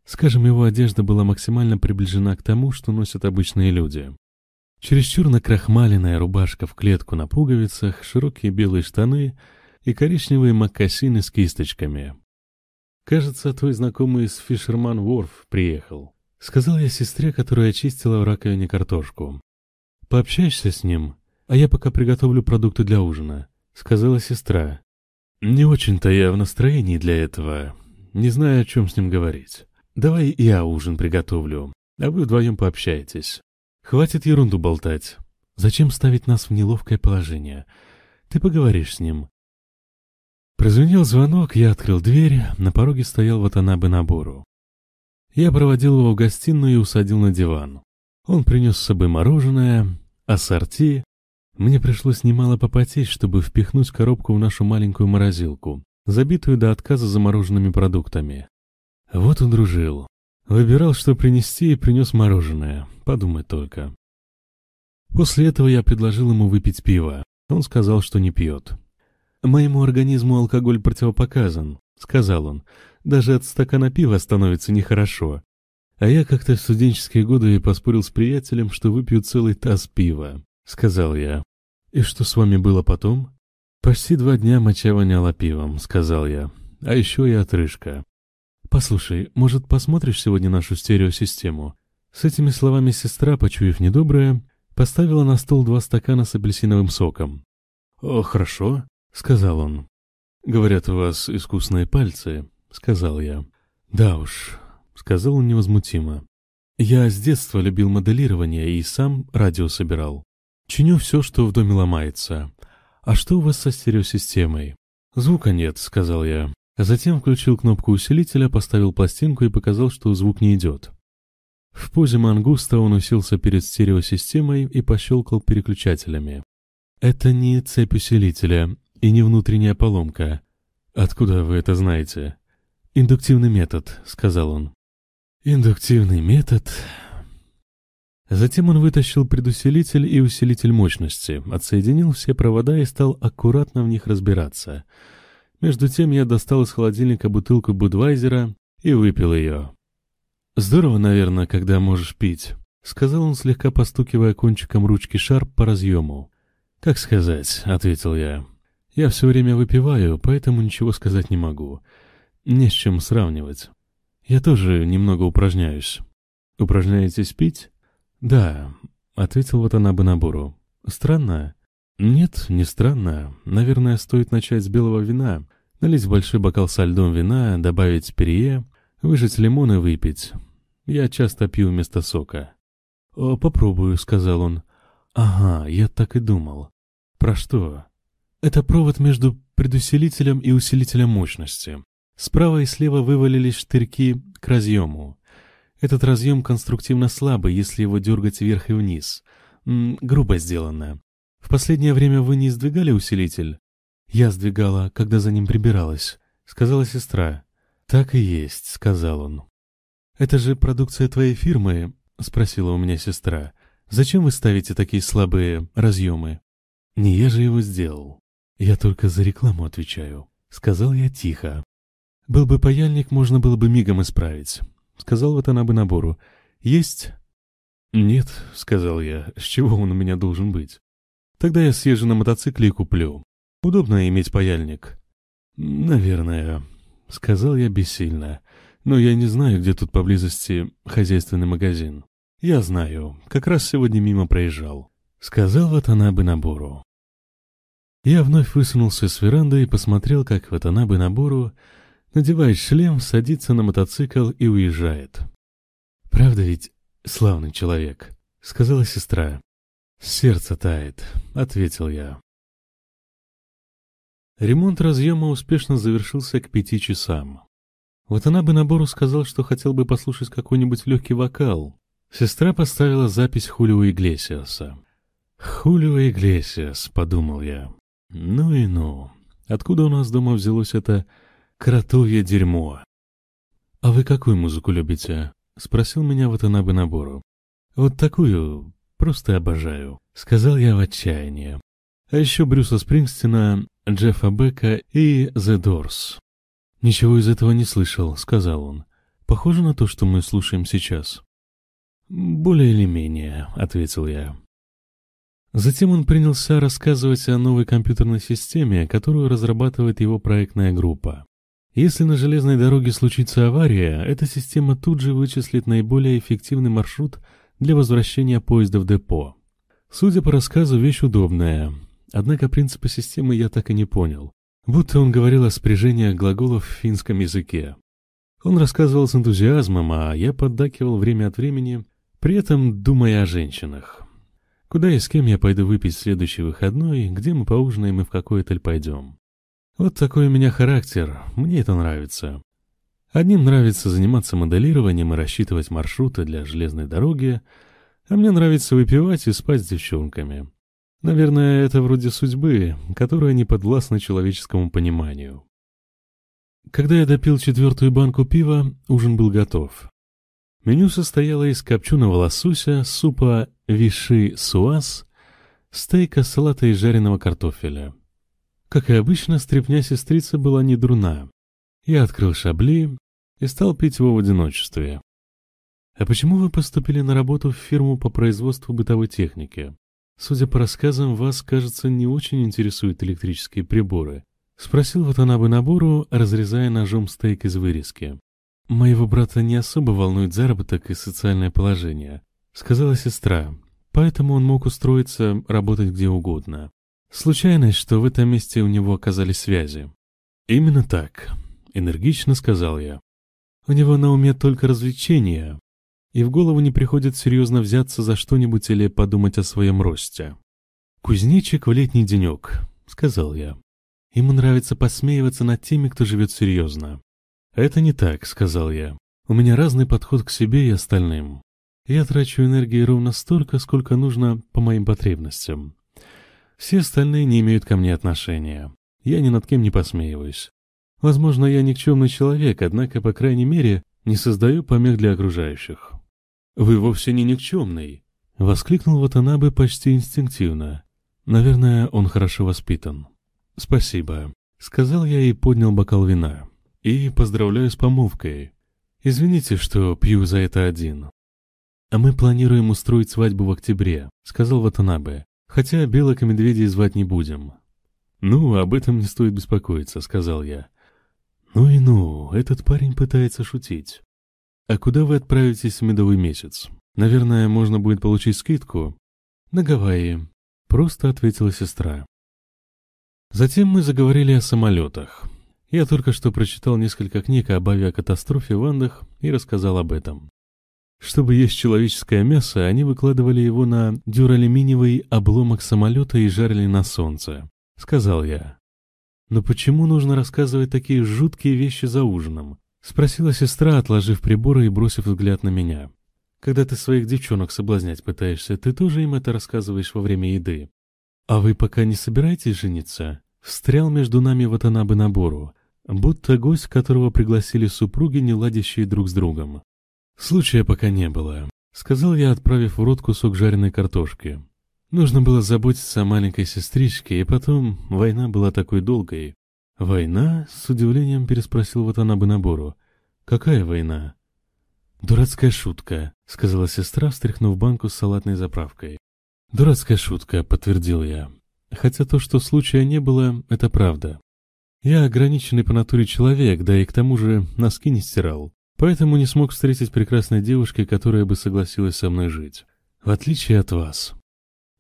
Скажем, его одежда была максимально приближена к тому, что носят обычные люди. Чересчур накрахмаленная рубашка в клетку на пуговицах, широкие белые штаны и коричневые мокасины с кисточками. «Кажется, твой знакомый из Фишерман Ворф приехал», — сказал я сестре, которая очистила в раковине картошку. «Пообщаешься с ним, а я пока приготовлю продукты для ужина», — сказала сестра. «Не очень-то я в настроении для этого. Не знаю, о чем с ним говорить. Давай я ужин приготовлю, а вы вдвоем пообщаетесь. Хватит ерунду болтать. Зачем ставить нас в неловкое положение? Ты поговоришь с ним». Прозвенел звонок, я открыл дверь, на пороге стоял Ватанабе Набору. Я проводил его в гостиную и усадил на диван. Он принес с собой мороженое, ассорти. Мне пришлось немало попотеть, чтобы впихнуть коробку в нашу маленькую морозилку, забитую до отказа замороженными продуктами. Вот он дружил. Выбирал, что принести, и принес мороженое. Подумай только. После этого я предложил ему выпить пиво. Он сказал, что не пьет. «Моему организму алкоголь противопоказан», — сказал он. Даже от стакана пива становится нехорошо. А я как-то в студенческие годы и поспорил с приятелем, что выпью целый таз пива, — сказал я. И что с вами было потом? Почти два дня моча воняла пивом, — сказал я. А еще и отрыжка. Послушай, может, посмотришь сегодня нашу стереосистему? С этими словами сестра, почуяв недоброе, поставила на стол два стакана с апельсиновым соком. «О, хорошо», — сказал он. «Говорят, у вас искусные пальцы. — сказал я. «Да уж», — сказал он невозмутимо. «Я с детства любил моделирование и сам радио собирал. Чиню все, что в доме ломается. А что у вас со стереосистемой?» «Звука нет», — сказал я. Затем включил кнопку усилителя, поставил пластинку и показал, что звук не идет. В позе мангуста он уселся перед стереосистемой и пощелкал переключателями. «Это не цепь усилителя и не внутренняя поломка. Откуда вы это знаете?» «Индуктивный метод», — сказал он. «Индуктивный метод...» Затем он вытащил предусилитель и усилитель мощности, отсоединил все провода и стал аккуратно в них разбираться. Между тем я достал из холодильника бутылку Будвайзера и выпил ее. «Здорово, наверное, когда можешь пить», — сказал он, слегка постукивая кончиком ручки шарп по разъему. «Как сказать», — ответил я. «Я все время выпиваю, поэтому ничего сказать не могу. Не с чем сравнивать. Я тоже немного упражняюсь. Упражняетесь пить? Да, ответил вот она бы набору. Странно? Нет, не странно. Наверное, стоит начать с белого вина. Налить большой бокал со льдом вина, добавить перье, выжать лимон и выпить. Я часто пью вместо сока. «О, попробую», — сказал он. «Ага, я так и думал. Про что?» «Это провод между предусилителем и усилителем мощности. Справа и слева вывалились штырьки к разъему. Этот разъем конструктивно слабый, если его дергать вверх и вниз. М -м, грубо сделано. В последнее время вы не сдвигали усилитель? Я сдвигала, когда за ним прибиралась, сказала сестра. Так и есть, сказал он. Это же продукция твоей фирмы, спросила у меня сестра. Зачем вы ставите такие слабые разъемы? Не я же его сделал. Я только за рекламу отвечаю, сказал я тихо. «Был бы паяльник, можно было бы мигом исправить», — сказал вот она бы набору. «Есть?» «Нет», — сказал я, — «с чего он у меня должен быть?» «Тогда я съезжу на мотоцикле и куплю. Удобно иметь паяльник». «Наверное», — сказал я бессильно. «Но я не знаю, где тут поблизости хозяйственный магазин». «Я знаю, как раз сегодня мимо проезжал», — сказал вот она бы набору. Я вновь высунулся с веранды и посмотрел, как бы набору надевает шлем, садится на мотоцикл и уезжает. «Правда ведь славный человек?» — сказала сестра. «Сердце тает», — ответил я. Ремонт разъема успешно завершился к пяти часам. Бы набору сказал, что хотел бы послушать какой-нибудь легкий вокал. Сестра поставила запись Хулио Иглесиаса. «Хулио Иглесиас», — подумал я. «Ну и ну. Откуда у нас дома взялось это Кротовье дерьмо. «А вы какую музыку любите?» — спросил меня Ватанабе Набору. «Вот такую просто обожаю», — сказал я в отчаянии. А еще Брюса Спрингстина, Джеффа Бека и The Doors. «Ничего из этого не слышал», — сказал он. «Похоже на то, что мы слушаем сейчас». «Более или менее», — ответил я. Затем он принялся рассказывать о новой компьютерной системе, которую разрабатывает его проектная группа. Если на железной дороге случится авария, эта система тут же вычислит наиболее эффективный маршрут для возвращения поезда в депо. Судя по рассказу, вещь удобная. Однако принципы системы я так и не понял. Будто он говорил о спряжениях глаголов в финском языке. Он рассказывал с энтузиазмом, а я поддакивал время от времени, при этом думая о женщинах. Куда и с кем я пойду выпить в следующий выходной, где мы поужинаем и в какой отель пойдем. Вот такой у меня характер, мне это нравится. Одним нравится заниматься моделированием и рассчитывать маршруты для железной дороги, а мне нравится выпивать и спать с девчонками. Наверное, это вроде судьбы, которая не подвластна человеческому пониманию. Когда я допил четвертую банку пива, ужин был готов. Меню состояло из копченого лосося, супа виши суас, стейка, салата и жареного картофеля. Как и обычно, стряпня сестрицы была не дурна. Я открыл шабли и стал пить его в одиночестве. «А почему вы поступили на работу в фирму по производству бытовой техники? Судя по рассказам, вас, кажется, не очень интересуют электрические приборы», — спросил Ватанабе Набору, разрезая ножом стейк из вырезки. «Моего брата не особо волнует заработок и социальное положение», — сказала сестра, «поэтому он мог устроиться работать где угодно. Случайность, что в этом месте у него оказались связи». «Именно так», — энергично сказал я. «У него на уме только развлечения, и в голову не приходит серьезно взяться за что-нибудь или подумать о своем росте». «Кузнечик в летний денек», — сказал я. «Ему нравится посмеиваться над теми, кто живет серьезно. «Это не так», — сказал я. «У меня разный подход к себе и остальным. Я трачу энергии ровно столько, сколько нужно по моим потребностям. Все остальные не имеют ко мне отношения. Я ни над кем не посмеиваюсь. Возможно, я никчемный человек, однако, по крайней мере, не создаю помех для окружающих». «Вы вовсе не никчемный», — воскликнул Ватанабе почти инстинктивно. Наверное, он хорошо воспитан. «Спасибо», — сказал я и поднял бокал вина. И поздравляю с помолвкой. Извините, что пью за это один. А мы планируем устроить свадьбу в октябре, сказал Ватанабе. Хотя белок и медведей звать не будем. Ну, об этом не стоит беспокоиться, сказал я. Ну и ну, этот парень пытается шутить. А куда вы отправитесь в медовый месяц? Наверное, можно будет получить скидку? На Гавайи. Просто ответила сестра. Затем мы заговорили о самолетах. Я только что прочитал несколько книг об авиакатастрофе в Андах и рассказал об этом. Чтобы есть человеческое мясо, они выкладывали его на дюралюминиевый обломок самолета и жарили на солнце, — сказал я. «Но почему нужно рассказывать такие жуткие вещи за ужином?» — спросила сестра, отложив приборы и бросив взгляд на меня. «Когда ты своих девчонок соблазнять пытаешься, ты тоже им это рассказываешь во время еды. А вы пока не собираетесь жениться?» Встрял между нами Ватанабе Набору, будто гость, которого пригласили супруги, не ладящие друг с другом. Случая пока не было, сказал я, отправив в рот кусок жареной картошки. Нужно было заботиться о маленькой сестричке, и потом война была такой долгой. «Война?» — с удивлением переспросил Ватанабе Набору. «Какая война?» «Дурацкая шутка», — сказала сестра, встряхнув банку с салатной заправкой. «Дурацкая шутка», — подтвердил я. Хотя то, что случая не было, это правда. Я ограниченный по натуре человек, да и к тому же носки не стирал. Поэтому не смог встретить прекрасной девушки, которая бы согласилась со мной жить. В отличие от вас.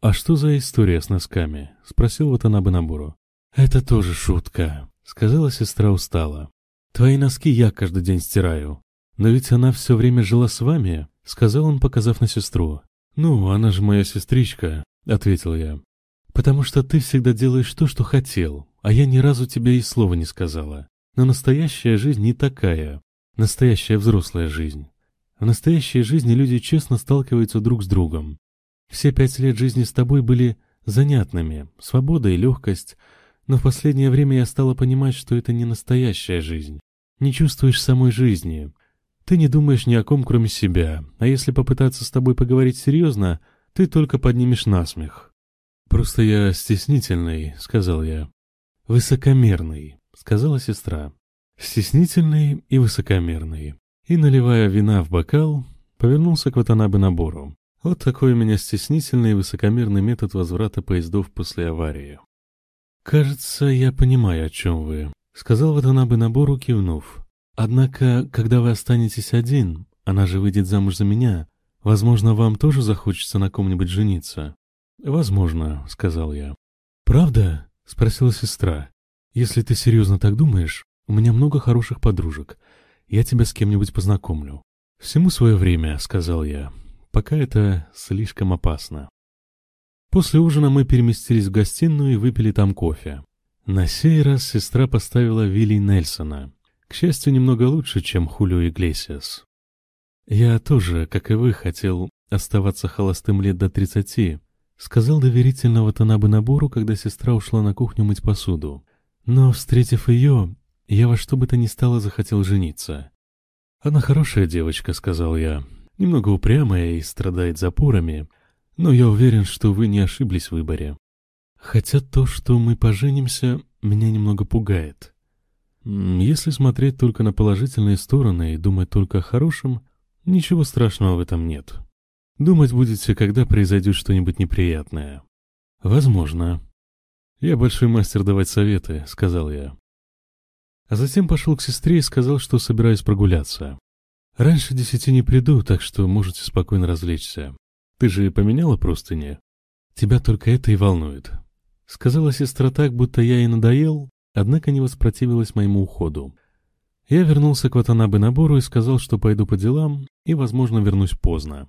«А что за история с носками?» — спросил вот она бы набору. «Это тоже шутка», — сказала сестра устало. «Твои носки я каждый день стираю. Но ведь она все время жила с вами», — сказал он, показав на сестру. «Ну, она же моя сестричка», — ответил я. «Потому что ты всегда делаешь то, что хотел, а я ни разу тебе и слова не сказала. Но настоящая жизнь не такая. Настоящая взрослая жизнь. В настоящей жизни люди честно сталкиваются друг с другом. Все пять лет жизни с тобой были занятными, свобода и легкость, но в последнее время я стала понимать, что это не настоящая жизнь. Не чувствуешь самой жизни. Ты не думаешь ни о ком, кроме себя, а если попытаться с тобой поговорить серьезно, ты только поднимешь насмех. «Просто я стеснительный», — сказал я. «Высокомерный», — сказала сестра. «Стеснительный и высокомерный». И, наливая вина в бокал, повернулся к Ватанабе набору. Вот такой у меня стеснительный и высокомерный метод возврата поездов после аварии. «Кажется, я понимаю, о чем вы», — сказал Ватанабе набору, кивнув. «Однако, когда вы останетесь один, она же выйдет замуж за меня, возможно, вам тоже захочется на ком-нибудь жениться». «Возможно», — сказал я. «Правда?» — спросила сестра. «Если ты серьезно так думаешь, у меня много хороших подружек. Я тебя с кем-нибудь познакомлю». «Всему свое время», — сказал я. «Пока это слишком опасно». После ужина мы переместились в гостиную и выпили там кофе. На сей раз сестра поставила Вилли Нельсона. К счастью, немного лучше, чем Хулио Иглесиас. Я тоже, как и вы, хотел оставаться холостым лет до тридцати, Сказал доверительно Ватанабе Набору, когда сестра ушла на кухню мыть посуду. Но, встретив ее, я во что бы то ни стало захотел жениться. «Она хорошая девочка», — сказал я. «Немного упрямая и страдает запорами, но я уверен, что вы не ошиблись в выборе. Хотя то, что мы поженимся, меня немного пугает. Если смотреть только на положительные стороны и думать только о хорошем, ничего страшного в этом нет». Думать будете, когда произойдет что-нибудь неприятное. Возможно. Я большой мастер давать советы, сказал я. А затем пошел к сестре и сказал, что собираюсь прогуляться. Раньше десяти не приду, так что можете спокойно развлечься. Ты же поменяла простыни? Тебя только это и волнует. Сказала сестра так, будто я ей надоел, однако не воспротивилась моему уходу. Я вернулся к Ватанабе набору и сказал, что пойду по делам и, возможно, вернусь поздно.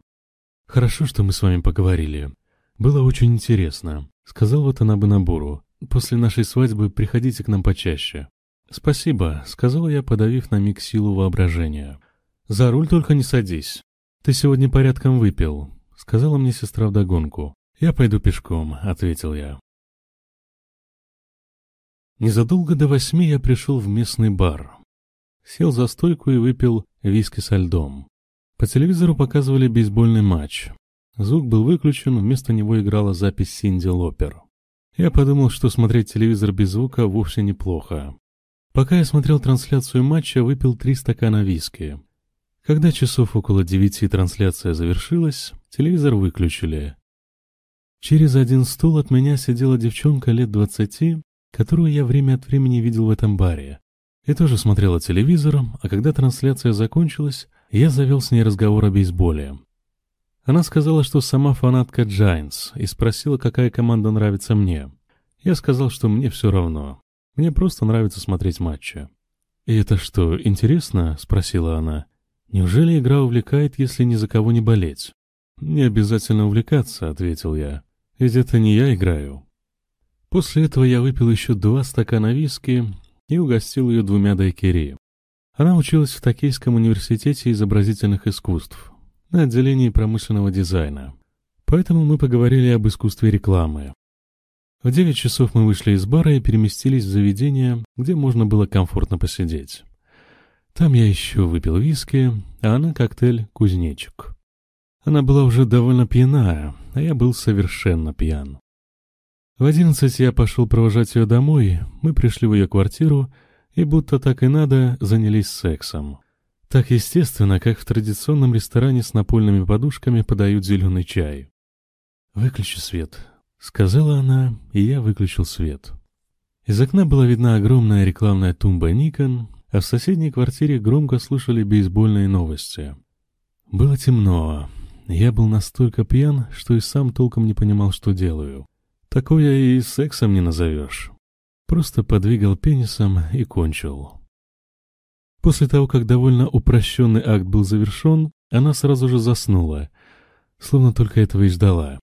«Хорошо, что мы с вами поговорили. Было очень интересно», — сказал бы Набуру. «После нашей свадьбы приходите к нам почаще». «Спасибо», — сказал я, подавив на миг силу воображения. «За руль только не садись. Ты сегодня порядком выпил», — сказала мне сестра вдогонку. «Я пойду пешком», — ответил я. Незадолго до восьми я пришел в местный бар. Сел за стойку и выпил виски со льдом. По телевизору показывали бейсбольный матч. Звук был выключен, вместо него играла запись Синди Лопер. Я подумал, что смотреть телевизор без звука вовсе неплохо. Пока я смотрел трансляцию матча, выпил три стакана виски. Когда часов около девяти трансляция завершилась, телевизор выключили. Через один стул от меня сидела девчонка лет двадцати, которую я время от времени видел в этом баре. И тоже смотрела телевизор, а когда трансляция закончилась, я завел с ней разговор о бейсболе. Она сказала, что сама фанатка Giants, и спросила, какая команда нравится мне. Я сказал, что мне все равно. Мне просто нравится смотреть матчи. «И это что, интересно?» — спросила она. «Неужели игра увлекает, если ни за кого не болеть?» «Не обязательно увлекаться», — ответил я. «Ведь это не я играю». После этого я выпил еще два стакана виски и угостил ее двумя дайкери. Она училась в Токийском университете изобразительных искусств на отделении промышленного дизайна. Поэтому мы поговорили об искусстве рекламы. В девять часов мы вышли из бара и переместились в заведение, где можно было комфортно посидеть. Там я еще выпил виски, а она коктейль «Кузнечик». Она была уже довольно пьяная, а я был совершенно пьян. В одиннадцать я пошел провожать ее домой, мы пришли в ее квартиру и будто так и надо занялись сексом. Так естественно, как в традиционном ресторане с напольными подушками подают зеленый чай. «Выключи свет», — сказала она, и я выключил свет. Из окна была видна огромная рекламная тумба Nikon, а в соседней квартире громко слышали бейсбольные новости. Было темно. Я был настолько пьян, что и сам толком не понимал, что делаю. Такое и сексом не назовешь. Просто подвигал пенисом и кончил. После того, как довольно упрощенный акт был завершен, она сразу же заснула, словно только этого и ждала.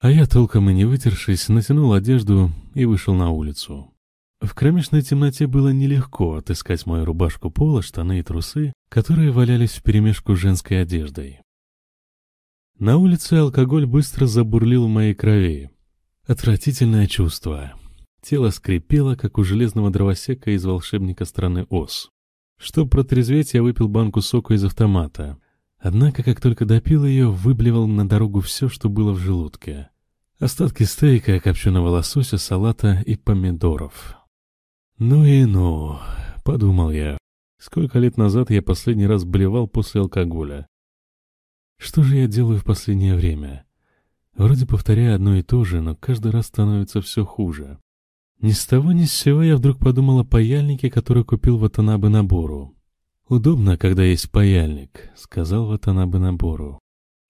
А я, толком и не вытершись, натянул одежду и вышел на улицу. В кромешной темноте было нелегко отыскать мою рубашку пола, штаны и трусы, которые валялись вперемешку с женской одеждой. На улице алкоголь быстро забурлил в моей крови. Отвратительное чувство. Тело скрипело, как у железного дровосека из волшебника страны Оз. Чтобы протрезветь, я выпил банку сока из автомата. Однако, как только допил ее, выблевал на дорогу все, что было в желудке. Остатки стейка, копченого лосося, салата и помидоров. «Ну и ну», — подумал я. Сколько лет назад я последний раз блевал после алкоголя? Что же я делаю в последнее время? Вроде повторяю одно и то же, но каждый раз становится все хуже. Ни с того ни с сего я вдруг подумал о паяльнике, который купил Ватанабе Набору. «Удобно, когда есть паяльник», — сказал Ватанабе Набору.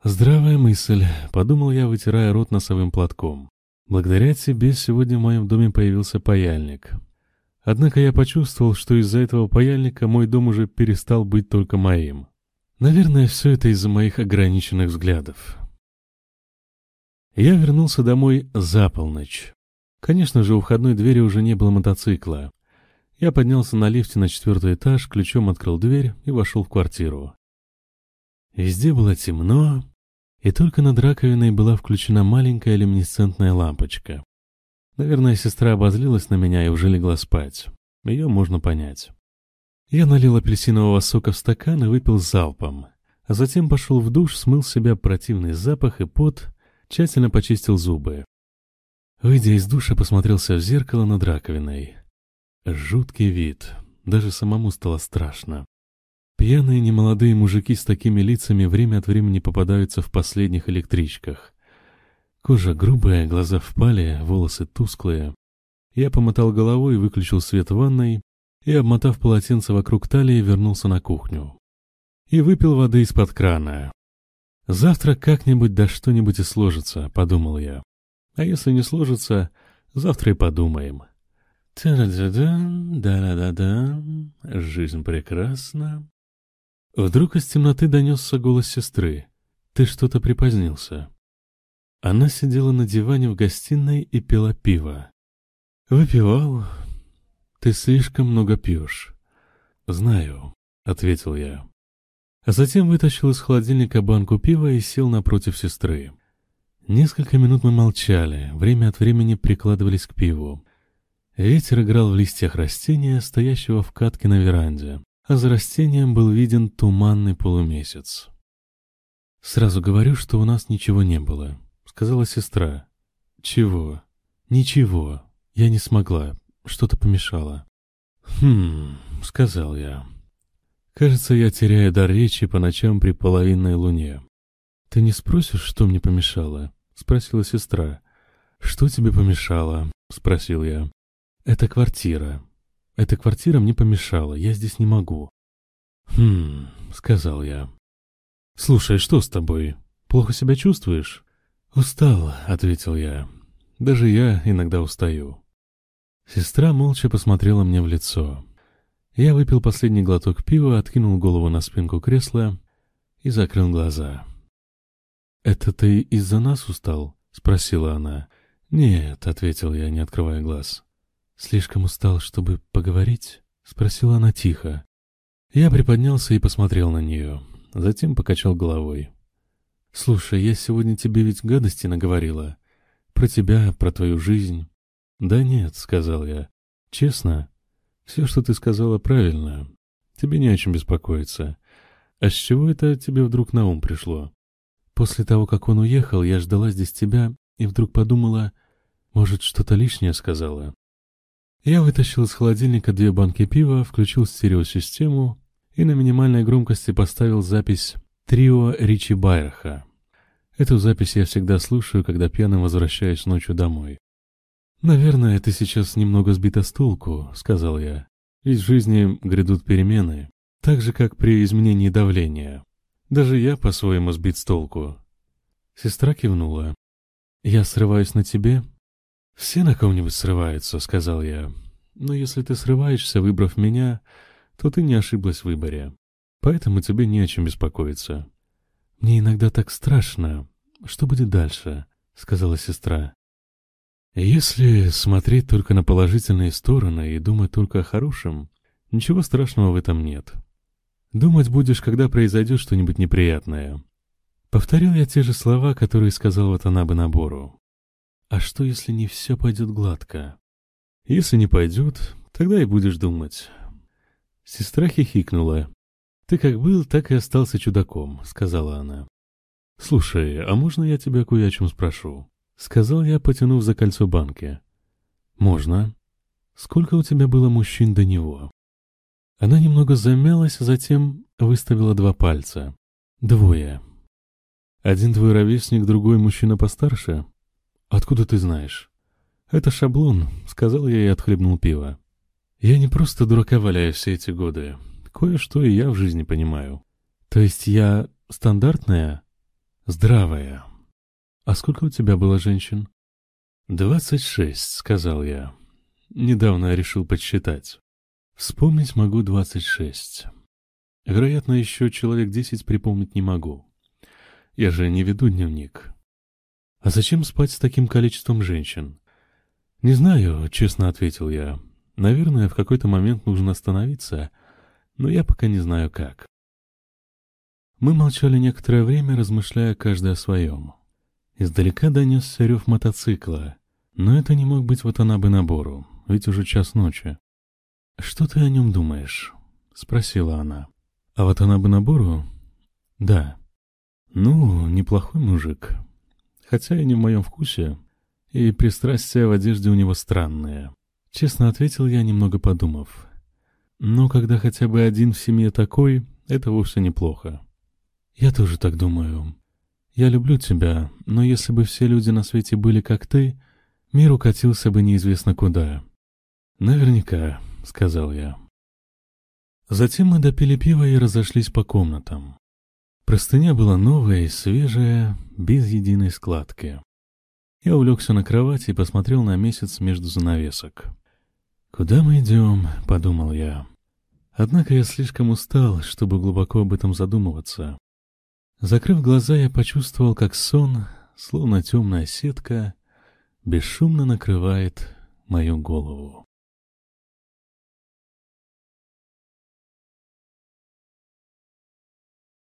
«Здравая мысль», — подумал я, вытирая рот носовым платком. «Благодаря тебе сегодня в моем доме появился паяльник. Однако я почувствовал, что из-за этого паяльника мой дом уже перестал быть только моим. Наверное, все это из-за моих ограниченных взглядов». Я вернулся домой за полночь. Конечно же, у входной двери уже не было мотоцикла. Я поднялся на лифте на четвертый этаж, ключом открыл дверь и вошел в квартиру. Везде было темно, и только над раковиной была включена маленькая люминесцентная лампочка. Наверное, сестра обозлилась на меня и уже легла спать. Ее можно понять. Я налил апельсинового сока в стакан и выпил залпом, а затем пошел в душ, смыл с себя противный запах и пот, тщательно почистил зубы. Выйдя из душа, посмотрелся в зеркало над раковиной. Жуткий вид. Даже самому стало страшно. Пьяные немолодые мужики с такими лицами время от времени попадаются в последних электричках. Кожа грубая, глаза впали, волосы тусклые. Я помотал головой, выключил свет в ванной и, обмотав полотенце вокруг талии, вернулся на кухню. И выпил воды из-под крана. «Завтра как-нибудь да что-нибудь и сложится», — подумал я. А если не сложится, завтра и подумаем. Та-да-да-да, да-да-да-да, жизнь прекрасна. Вдруг из темноты донесся голос сестры. «Ты что-то припозднился». Она сидела на диване в гостиной и пила пиво. «Выпивал. Ты слишком много пьешь». «Знаю», — ответил я. А затем вытащил из холодильника банку пива и сел напротив сестры. Несколько минут мы молчали, время от времени прикладывались к пиву. Ветер играл в листьях растения, стоящего в катке на веранде, а за растением был виден туманный полумесяц. «Сразу говорю, что у нас ничего не было», — сказала сестра. «Чего?» «Ничего. Я не смогла. Что-то помешало». «Хм...» — сказал я. «Кажется, я теряю дар речи по ночам при половинной луне. «Ты не спросишь, что мне помешало?» — спросила сестра. «Что тебе помешало?» — спросил я. «Это квартира. Эта квартира мне помешала, я здесь не могу». «Хм...» — сказал я. «Слушай, что с тобой? Плохо себя чувствуешь?» «Устал», — ответил я. «Даже я иногда устаю». Сестра молча посмотрела мне в лицо. Я выпил последний глоток пива, откинул голову на спинку кресла и закрыл глаза. «Это ты из-за нас устал?» — спросила она. «Нет», — ответил я, не открывая глаз. «Слишком устал, чтобы поговорить?» — спросила она тихо. Я приподнялся и посмотрел на нее, затем покачал головой. «Слушай, я сегодня тебе ведь гадости наговорила. Про тебя, про твою жизнь». «Да нет», — сказал я. «Честно, все, что ты сказала, правильно. Тебе не о чем беспокоиться. А с чего это тебе вдруг на ум пришло?» После того, как он уехал, я ждала здесь тебя и вдруг подумала, может, что-то лишнее сказала. Я вытащил из холодильника две банки пива, включил стереосистему и на минимальной громкости поставил запись «Трио Ричи Байерха». Эту запись я всегда слушаю, когда пьяным возвращаюсь ночью домой. «Наверное, ты сейчас немного сбита с толку», — сказал я. «Ведь в жизни грядут перемены, так же, как при изменении давления. Даже я по-своему сбит с толку. Сестра кивнула. «Я срываюсь на тебе?» «Все на ком-нибудь срываются», — сказал я. «Но если ты срываешься, выбрав меня, то ты не ошиблась в выборе. Поэтому тебе не о чем беспокоиться». «Мне иногда так страшно. Что будет дальше?» — сказала сестра. «Если смотреть только на положительные стороны и думать только о хорошем, ничего страшного в этом нет. Думать будешь, когда произойдет что-нибудь неприятное. Повторил я те же слова, которые сказал Ватанабе Набору. А что, если не все пойдет гладко? Если не пойдет, тогда и будешь думать. Сестра хихикнула. «Ты как был, так и остался чудаком», — сказала она. «Слушай, а можно я тебя кое о чем спрошу?» — сказал я, потянув за кольцо банки. «Можно. Сколько у тебя было мужчин до него?» Она немного замялась, а затем выставила два пальца. «Двое. Один твой ровесник, другой мужчина постарше? Откуда ты знаешь?» «Это шаблон», — сказал я и отхлебнул пиво. «Я не просто дурака валяю все эти годы. Кое-что и я в жизни понимаю. То есть я стандартная?» «Здравая. А сколько у тебя было женщин?» «Двадцать шесть», — сказал я. Недавно решил подсчитать. Вспомнить могу двадцать шесть. Вероятно, еще человек десять припомнить не могу. Я же не веду дневник. А зачем спать с таким количеством женщин? Не знаю, честно ответил я. Наверное, в какой-то момент нужно остановиться, но я пока не знаю как. Мы молчали некоторое время, размышляя каждый о своем. Издалека донесся рев мотоцикла, но это не мог быть вот она бы набору, ведь уже час ночи. «Что ты о нем думаешь?» — спросила она. «А вот она бы набору?» «Да». «Ну, неплохой мужик. Хотя и не в моем вкусе, и пристрастия в одежде у него странные». Честно ответил я, немного подумав. «Но когда хотя бы один в семье такой, это вовсе неплохо». «Я тоже так думаю. Я люблю тебя, но если бы все люди на свете были как ты, мир укатился бы неизвестно куда». «Наверняка», — сказал я. Затем мы допили пиво и разошлись по комнатам. Простыня была новая и свежая, без единой складки. Я улегся на кровати и посмотрел на месяц между занавесок. «Куда мы идем?» — подумал я. Однако я слишком устал, чтобы глубоко об этом задумываться. Закрыв глаза, я почувствовал, как сон, словно темная сетка, бесшумно накрывает мою голову.